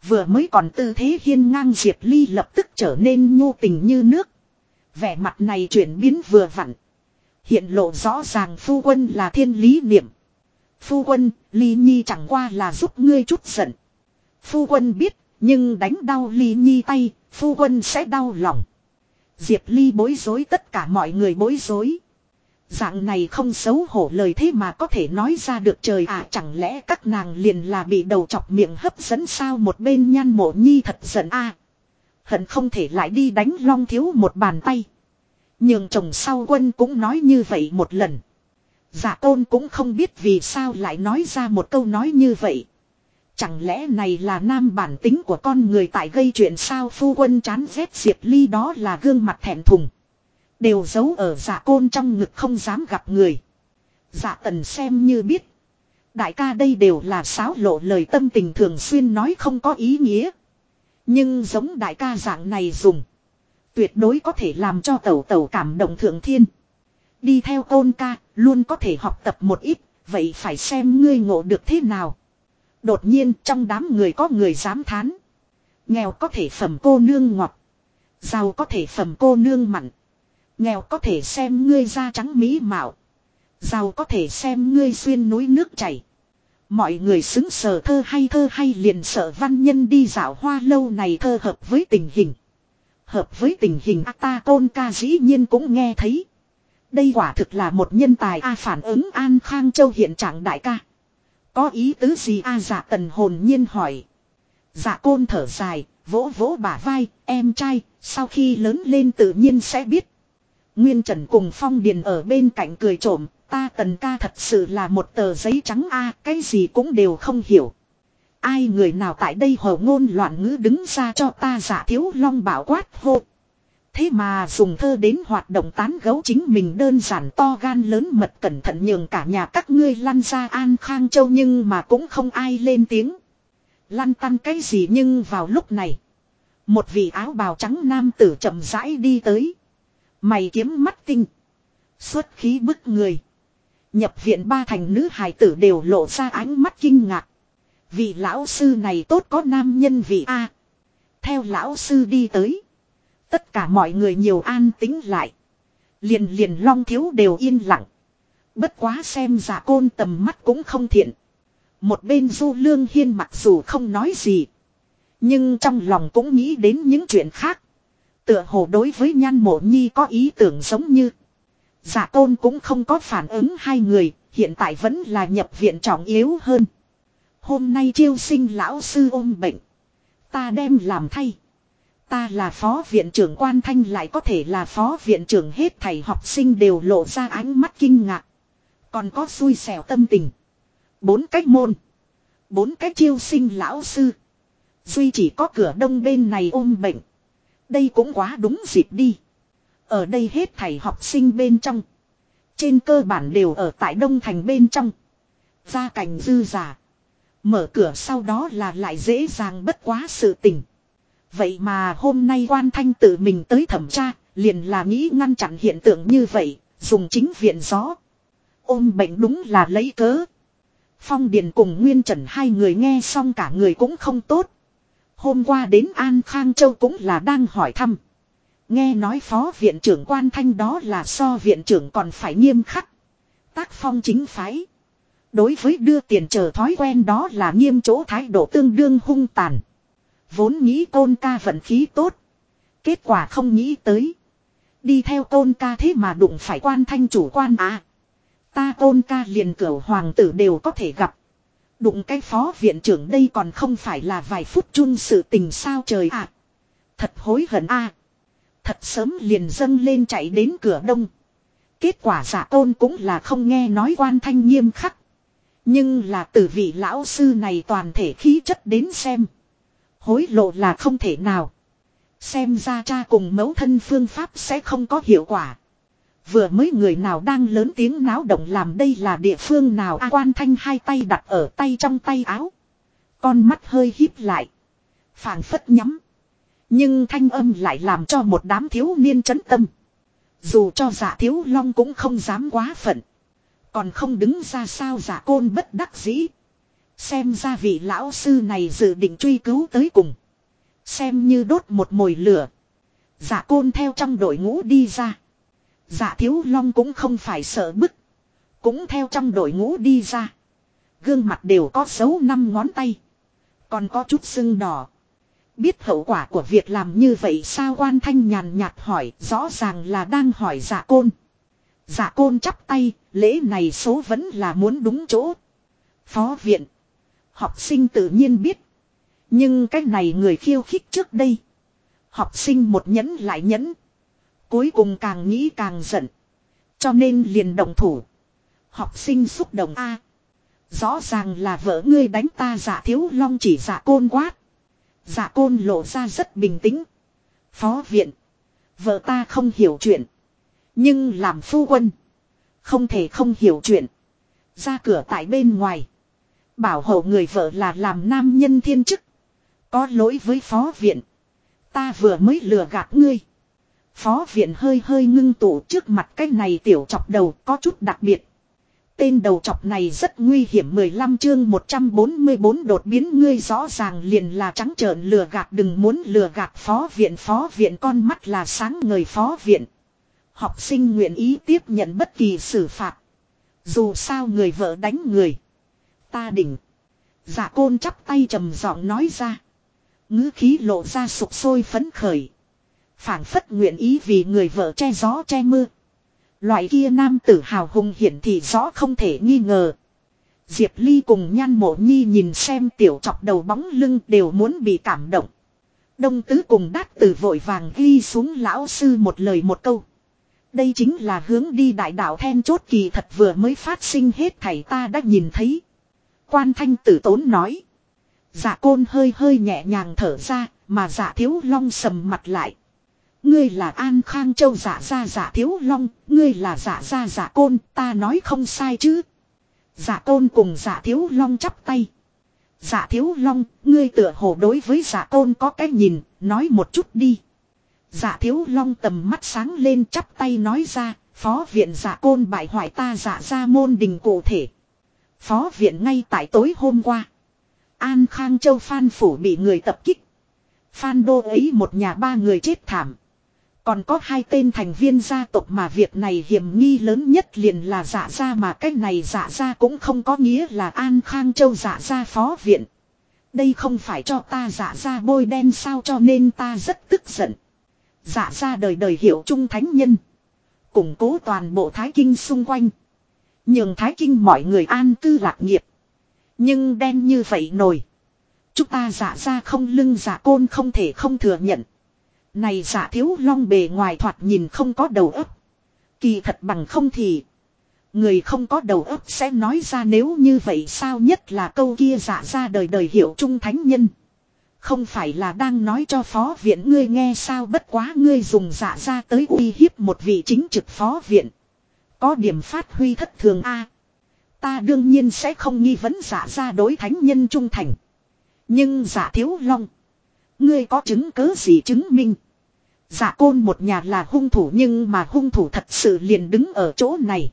S1: Vừa mới còn tư thế hiên ngang Diệp Ly lập tức trở nên nhu tình như nước. Vẻ mặt này chuyển biến vừa vặn. Hiện lộ rõ ràng phu quân là thiên lý niệm. Phu quân, Ly Nhi chẳng qua là giúp ngươi chút giận. Phu quân biết, nhưng đánh đau Ly Nhi tay, phu quân sẽ đau lòng. Diệp Ly bối rối tất cả mọi người bối rối. Dạng này không xấu hổ lời thế mà có thể nói ra được trời à chẳng lẽ các nàng liền là bị đầu chọc miệng hấp dẫn sao một bên nhan mộ nhi thật giận a à. Hận không thể lại đi đánh long thiếu một bàn tay. Nhưng chồng sau quân cũng nói như vậy một lần. Giả tôn cũng không biết vì sao lại nói ra một câu nói như vậy. Chẳng lẽ này là nam bản tính của con người tại gây chuyện sao phu quân chán rét Diệp Ly đó là gương mặt thẹn thùng. Đều giấu ở giả côn trong ngực không dám gặp người. Giả tần xem như biết. Đại ca đây đều là sáo lộ lời tâm tình thường xuyên nói không có ý nghĩa. Nhưng giống đại ca dạng này dùng. Tuyệt đối có thể làm cho tẩu tẩu cảm động thượng thiên. Đi theo tôn ca, luôn có thể học tập một ít, vậy phải xem ngươi ngộ được thế nào. Đột nhiên trong đám người có người dám thán. Nghèo có thể phẩm cô nương ngọt. Giàu có thể phẩm cô nương mặn. Nghèo có thể xem ngươi da trắng mỹ mạo. Giàu có thể xem ngươi xuyên núi nước chảy. Mọi người xứng sở thơ hay thơ hay liền sợ văn nhân đi dạo hoa lâu này thơ hợp với tình hình. Hợp với tình hình ta tôn ca dĩ nhiên cũng nghe thấy. Đây quả thực là một nhân tài A phản ứng An Khang Châu hiện trạng đại ca. Có ý tứ gì A dạ tần hồn nhiên hỏi. Dạ côn thở dài, vỗ vỗ bả vai, em trai, sau khi lớn lên tự nhiên sẽ biết. Nguyên Trần cùng Phong Điền ở bên cạnh cười trộm, ta tần ca thật sự là một tờ giấy trắng A, cái gì cũng đều không hiểu. Ai người nào tại đây hồ ngôn loạn ngữ đứng ra cho ta giả thiếu long bảo quát hô. Thế mà dùng thơ đến hoạt động tán gấu chính mình đơn giản to gan lớn mật cẩn thận nhường cả nhà các ngươi lăn ra an khang châu nhưng mà cũng không ai lên tiếng. Lăn tăn cái gì nhưng vào lúc này. Một vị áo bào trắng nam tử chậm rãi đi tới. Mày kiếm mắt tinh. Xuất khí bức người. Nhập viện ba thành nữ hài tử đều lộ ra ánh mắt kinh ngạc. Vị lão sư này tốt có nam nhân vị A. Theo lão sư đi tới. Tất cả mọi người nhiều an tính lại. Liền liền long thiếu đều yên lặng. Bất quá xem giả côn tầm mắt cũng không thiện. Một bên du lương hiên mặc dù không nói gì. Nhưng trong lòng cũng nghĩ đến những chuyện khác. Tựa hồ đối với nhan mộ nhi có ý tưởng giống như. Giả tôn cũng không có phản ứng hai người, hiện tại vẫn là nhập viện trọng yếu hơn. Hôm nay chiêu sinh lão sư ôm bệnh. Ta đem làm thay. Ta là phó viện trưởng quan thanh lại có thể là phó viện trưởng hết thầy học sinh đều lộ ra ánh mắt kinh ngạc. Còn có xui xẻo tâm tình. Bốn cách môn. Bốn cách chiêu sinh lão sư. Duy chỉ có cửa đông bên này ôm bệnh. Đây cũng quá đúng dịp đi. Ở đây hết thầy học sinh bên trong. Trên cơ bản đều ở tại Đông Thành bên trong. Gia cảnh dư giả. Mở cửa sau đó là lại dễ dàng bất quá sự tình. Vậy mà hôm nay quan thanh tự mình tới thẩm tra, liền là nghĩ ngăn chặn hiện tượng như vậy, dùng chính viện gió. Ôm bệnh đúng là lấy cớ. Phong Điền cùng Nguyên Trần hai người nghe xong cả người cũng không tốt. Hôm qua đến An Khang Châu cũng là đang hỏi thăm. Nghe nói phó viện trưởng quan thanh đó là so viện trưởng còn phải nghiêm khắc. Tác phong chính phái. Đối với đưa tiền chờ thói quen đó là nghiêm chỗ thái độ tương đương hung tàn. Vốn nghĩ tôn ca vận khí tốt. Kết quả không nghĩ tới. Đi theo tôn ca thế mà đụng phải quan thanh chủ quan à. Ta tôn ca liền cửu hoàng tử đều có thể gặp. Đụng cái phó viện trưởng đây còn không phải là vài phút chung sự tình sao trời à. Thật hối hận a Thật sớm liền dâng lên chạy đến cửa đông. Kết quả giả tôn cũng là không nghe nói quan thanh nghiêm khắc. Nhưng là từ vị lão sư này toàn thể khí chất đến xem. Hối lộ là không thể nào. Xem ra cha cùng mẫu thân phương pháp sẽ không có hiệu quả. Vừa mới người nào đang lớn tiếng náo động làm đây là địa phương nào a quan thanh hai tay đặt ở tay trong tay áo. Con mắt hơi híp lại. phảng phất nhắm. Nhưng thanh âm lại làm cho một đám thiếu niên chấn tâm. Dù cho giả thiếu long cũng không dám quá phận. Còn không đứng ra sao giả côn bất đắc dĩ. Xem ra vị lão sư này dự định truy cứu tới cùng. Xem như đốt một mồi lửa. Giả côn theo trong đội ngũ đi ra. Giả thiếu long cũng không phải sợ bức. Cũng theo trong đội ngũ đi ra. Gương mặt đều có dấu năm ngón tay. Còn có chút sưng đỏ. Biết hậu quả của việc làm như vậy sao quan thanh nhàn nhạt hỏi rõ ràng là đang hỏi giả côn. Giả côn chắp tay, lễ này số vẫn là muốn đúng chỗ. Phó viện. Học sinh tự nhiên biết. Nhưng cái này người khiêu khích trước đây. Học sinh một nhẫn lại nhẫn. Cuối cùng càng nghĩ càng giận. Cho nên liền động thủ. Học sinh xúc động A. Rõ ràng là vợ ngươi đánh ta giả thiếu long chỉ giả côn quát dạ côn lộ ra rất bình tĩnh. Phó viện. Vợ ta không hiểu chuyện. Nhưng làm phu quân. Không thể không hiểu chuyện. Ra cửa tại bên ngoài. Bảo hộ người vợ là làm nam nhân thiên chức. Có lỗi với phó viện. Ta vừa mới lừa gạt ngươi. Phó viện hơi hơi ngưng tụ trước mặt cái này tiểu chọc đầu có chút đặc biệt. Tên đầu chọc này rất nguy hiểm 15 chương 144 đột biến, ngươi rõ ràng liền là trắng trợn, lừa gạt đừng muốn lừa gạt, phó viện phó viện, con mắt là sáng người phó viện. Học sinh nguyện ý tiếp nhận bất kỳ xử phạt. Dù sao người vợ đánh người. Ta đỉnh. Giả côn chắp tay trầm giọng nói ra. ngữ khí lộ ra sụp sôi phấn khởi phảng phất nguyện ý vì người vợ che gió che mưa. Loại kia nam tử hào hùng hiển thì rõ không thể nghi ngờ. Diệp Ly cùng nhan mộ nhi nhìn xem tiểu chọc đầu bóng lưng đều muốn bị cảm động. Đông tứ cùng đát tử vội vàng ghi xuống lão sư một lời một câu. Đây chính là hướng đi đại đạo then chốt kỳ thật vừa mới phát sinh hết thảy ta đã nhìn thấy. Quan thanh tử tốn nói. Dạ côn hơi hơi nhẹ nhàng thở ra, mà dạ thiếu long sầm mặt lại. Ngươi là An Khang Châu giả ra giả thiếu long, ngươi là giả ra giả côn, ta nói không sai chứ. Giả côn cùng giả thiếu long chắp tay. Giả thiếu long, ngươi tựa hồ đối với giả côn có cái nhìn, nói một chút đi. Giả thiếu long tầm mắt sáng lên chắp tay nói ra, Phó viện giả côn bại hoại ta giả ra môn đình cụ thể. Phó viện ngay tại tối hôm qua. An Khang Châu Phan Phủ bị người tập kích. Phan Đô ấy một nhà ba người chết thảm. Còn có hai tên thành viên gia tộc mà việc này hiểm nghi lớn nhất liền là dạ giả ra mà cái này dạ giả ra cũng không có nghĩa là An Khang Châu dạ giả ra phó viện. Đây không phải cho ta giả ra bôi đen sao cho nên ta rất tức giận. Giả ra đời đời hiểu trung thánh nhân. Củng cố toàn bộ Thái Kinh xung quanh. nhường Thái Kinh mọi người an cư lạc nghiệp. Nhưng đen như vậy nổi. Chúng ta giả ra không lưng giả côn không thể không thừa nhận. Này giả thiếu long bề ngoài thoạt nhìn không có đầu óc. Kỳ thật bằng không thì. Người không có đầu óc sẽ nói ra nếu như vậy sao nhất là câu kia giả ra đời đời hiểu trung thánh nhân. Không phải là đang nói cho phó viện ngươi nghe sao bất quá ngươi dùng giả ra tới uy hiếp một vị chính trực phó viện. Có điểm phát huy thất thường a Ta đương nhiên sẽ không nghi vấn giả ra đối thánh nhân trung thành. Nhưng giả thiếu long. Ngươi có chứng cứ gì chứng minh. Giả côn một nhà là hung thủ nhưng mà hung thủ thật sự liền đứng ở chỗ này.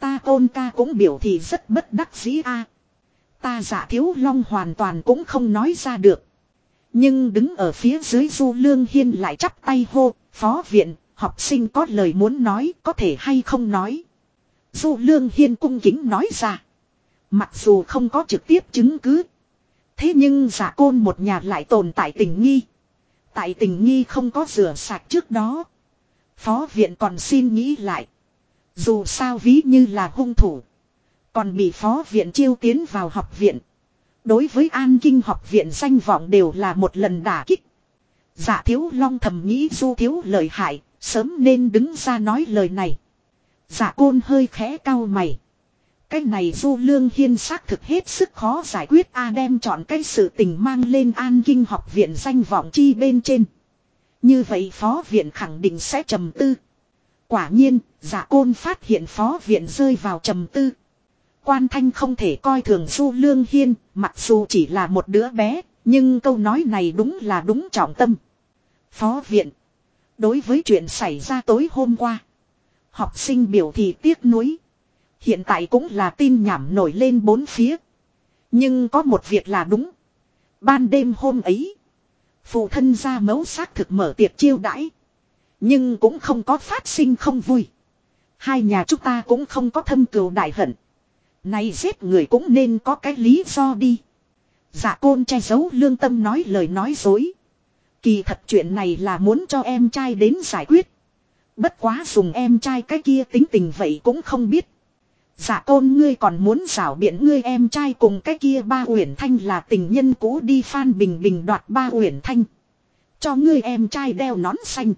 S1: Ta côn ca cũng biểu thị rất bất đắc dĩ a. Ta giả thiếu long hoàn toàn cũng không nói ra được. Nhưng đứng ở phía dưới du lương hiên lại chắp tay hô, phó viện, học sinh có lời muốn nói, có thể hay không nói. Du lương hiên cung kính nói ra. Mặc dù không có trực tiếp chứng cứ. Thế nhưng giả côn một nhà lại tồn tại tình nghi. Tại tình nghi không có rửa sạch trước đó. Phó viện còn xin nghĩ lại. Dù sao ví như là hung thủ. Còn bị phó viện chiêu tiến vào học viện. Đối với an kinh học viện danh vọng đều là một lần đả kích. Giả thiếu long thầm nghĩ du thiếu lời hại, sớm nên đứng ra nói lời này. Giả côn hơi khẽ cau mày. Cái này du lương hiên xác thực hết sức khó giải quyết A đem chọn cái sự tình mang lên an kinh học viện danh vọng chi bên trên. Như vậy phó viện khẳng định sẽ trầm tư. Quả nhiên, giả côn phát hiện phó viện rơi vào trầm tư. Quan thanh không thể coi thường du lương hiên, mặc dù chỉ là một đứa bé, nhưng câu nói này đúng là đúng trọng tâm. Phó viện. Đối với chuyện xảy ra tối hôm qua. Học sinh biểu thị tiếc nuối. Hiện tại cũng là tin nhảm nổi lên bốn phía. Nhưng có một việc là đúng. Ban đêm hôm ấy. Phụ thân ra mấu xác thực mở tiệc chiêu đãi. Nhưng cũng không có phát sinh không vui. Hai nhà chúng ta cũng không có thâm cừu đại hận. Này giết người cũng nên có cái lý do đi. Dạ côn che giấu lương tâm nói lời nói dối. Kỳ thật chuyện này là muốn cho em trai đến giải quyết. Bất quá dùng em trai cái kia tính tình vậy cũng không biết. Dạ côn ngươi còn muốn rảo biện ngươi em trai cùng cái kia ba uyển thanh là tình nhân cũ đi phan bình bình đoạt ba uyển thanh. Cho ngươi em trai đeo nón xanh.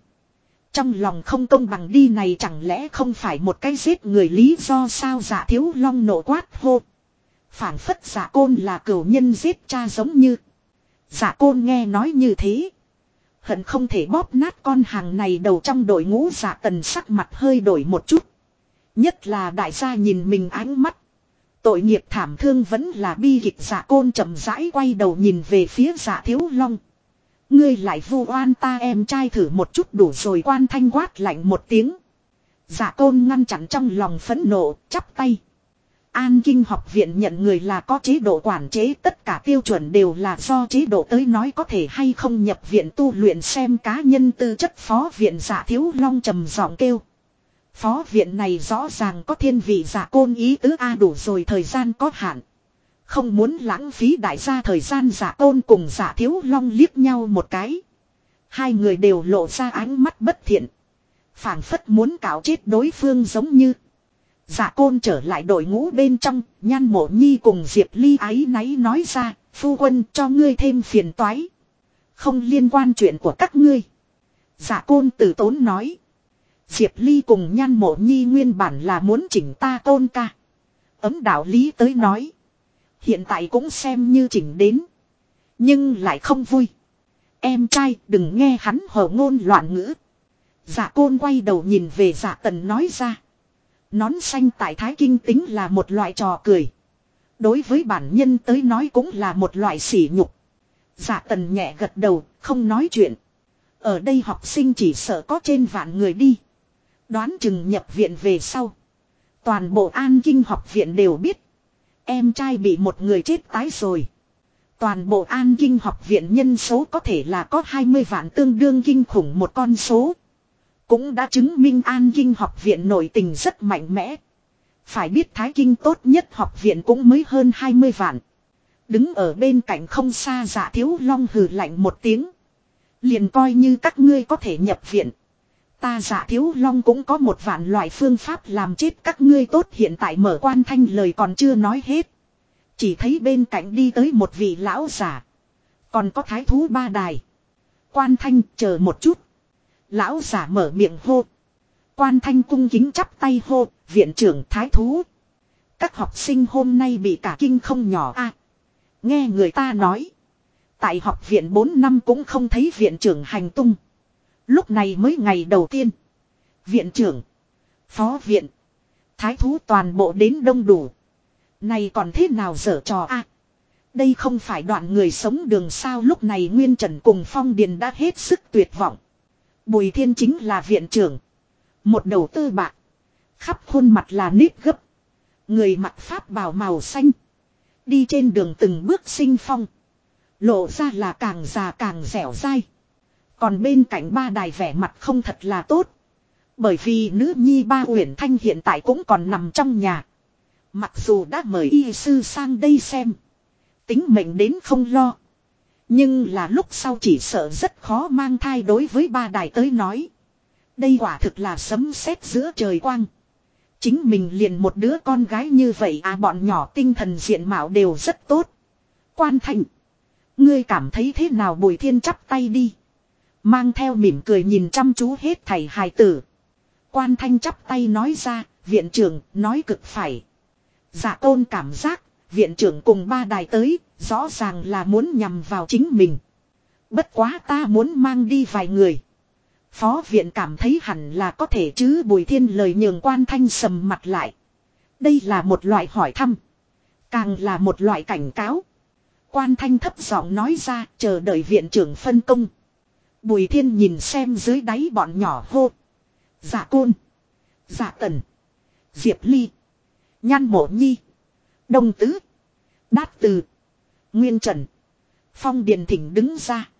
S1: Trong lòng không công bằng đi này chẳng lẽ không phải một cái giết người lý do sao dạ thiếu long nổ quát hô. Phản phất dạ côn là cửu nhân giết cha giống như. Dạ côn nghe nói như thế. Hận không thể bóp nát con hàng này đầu trong đội ngũ dạ tần sắc mặt hơi đổi một chút. Nhất là đại gia nhìn mình ánh mắt. Tội nghiệp thảm thương vẫn là bi kịch giả côn chậm rãi quay đầu nhìn về phía giả thiếu long. Ngươi lại vu oan ta em trai thử một chút đủ rồi quan thanh quát lạnh một tiếng. giả côn ngăn chặn trong lòng phẫn nộ, chắp tay. An Kinh học viện nhận người là có chế độ quản chế tất cả tiêu chuẩn đều là do chế độ tới nói có thể hay không nhập viện tu luyện xem cá nhân tư chất phó viện giả thiếu long trầm giọng kêu. Phó viện này rõ ràng có thiên vị giả côn ý tứ A đủ rồi thời gian có hạn. Không muốn lãng phí đại gia thời gian giả côn cùng giả thiếu long liếc nhau một cái. Hai người đều lộ ra ánh mắt bất thiện. phảng phất muốn cạo chết đối phương giống như. giả côn trở lại đội ngũ bên trong, nhan mộ nhi cùng Diệp Ly ái náy nói ra, phu quân cho ngươi thêm phiền toái. Không liên quan chuyện của các ngươi. giả côn tử tốn nói. Diệp Ly cùng nhan mộ nhi nguyên bản là muốn chỉnh ta tôn ca. Ấm đạo lý tới nói. Hiện tại cũng xem như chỉnh đến. Nhưng lại không vui. Em trai đừng nghe hắn hở ngôn loạn ngữ. Dạ côn quay đầu nhìn về dạ tần nói ra. Nón xanh tại Thái Kinh tính là một loại trò cười. Đối với bản nhân tới nói cũng là một loại sỉ nhục. Dạ tần nhẹ gật đầu, không nói chuyện. Ở đây học sinh chỉ sợ có trên vạn người đi. Đoán chừng nhập viện về sau. Toàn bộ an kinh học viện đều biết. Em trai bị một người chết tái rồi. Toàn bộ an kinh học viện nhân số có thể là có 20 vạn tương đương kinh khủng một con số. Cũng đã chứng minh an kinh học viện nổi tình rất mạnh mẽ. Phải biết thái kinh tốt nhất học viện cũng mới hơn 20 vạn. Đứng ở bên cạnh không xa giả thiếu long hừ lạnh một tiếng. Liền coi như các ngươi có thể nhập viện. Ta giả thiếu long cũng có một vạn loại phương pháp làm chết các ngươi tốt hiện tại mở quan thanh lời còn chưa nói hết. Chỉ thấy bên cạnh đi tới một vị lão giả. Còn có thái thú ba đài. Quan thanh chờ một chút. Lão giả mở miệng hô. Quan thanh cung kính chắp tay hô, viện trưởng thái thú. Các học sinh hôm nay bị cả kinh không nhỏ a. nghe người ta nói. Tại học viện 4 năm cũng không thấy viện trưởng hành tung. Lúc này mới ngày đầu tiên. Viện trưởng. Phó viện. Thái thú toàn bộ đến đông đủ. Này còn thế nào dở trò a? đây không phải đoạn người sống đường sao lúc này Nguyên Trần cùng Phong Điền đã hết sức tuyệt vọng. Bùi Thiên chính là viện trưởng. Một đầu tư bạc. Khắp khuôn mặt là nếp gấp. Người mặc pháp bào màu xanh. Đi trên đường từng bước sinh phong. Lộ ra là càng già càng dẻo dai. Còn bên cạnh ba đài vẻ mặt không thật là tốt. Bởi vì nữ nhi ba uyển thanh hiện tại cũng còn nằm trong nhà. Mặc dù đã mời y sư sang đây xem. Tính mệnh đến không lo. Nhưng là lúc sau chỉ sợ rất khó mang thai đối với ba đài tới nói. Đây quả thực là sấm sét giữa trời quang. Chính mình liền một đứa con gái như vậy à bọn nhỏ tinh thần diện mạo đều rất tốt. Quan thành. Ngươi cảm thấy thế nào bùi thiên chắp tay đi. Mang theo mỉm cười nhìn chăm chú hết thầy hài tử. Quan thanh chắp tay nói ra, viện trưởng nói cực phải. Dạ tôn cảm giác, viện trưởng cùng ba đài tới, rõ ràng là muốn nhằm vào chính mình. Bất quá ta muốn mang đi vài người. Phó viện cảm thấy hẳn là có thể chứ bùi thiên lời nhường quan thanh sầm mặt lại. Đây là một loại hỏi thăm. Càng là một loại cảnh cáo. Quan thanh thấp giọng nói ra chờ đợi viện trưởng phân công. Bùi thiên nhìn xem dưới đáy bọn nhỏ hô. Dạ côn. Dạ tần. Diệp ly. Nhan mộ nhi. Đông tứ. Đát từ. Nguyên trần. Phong điền thỉnh đứng ra.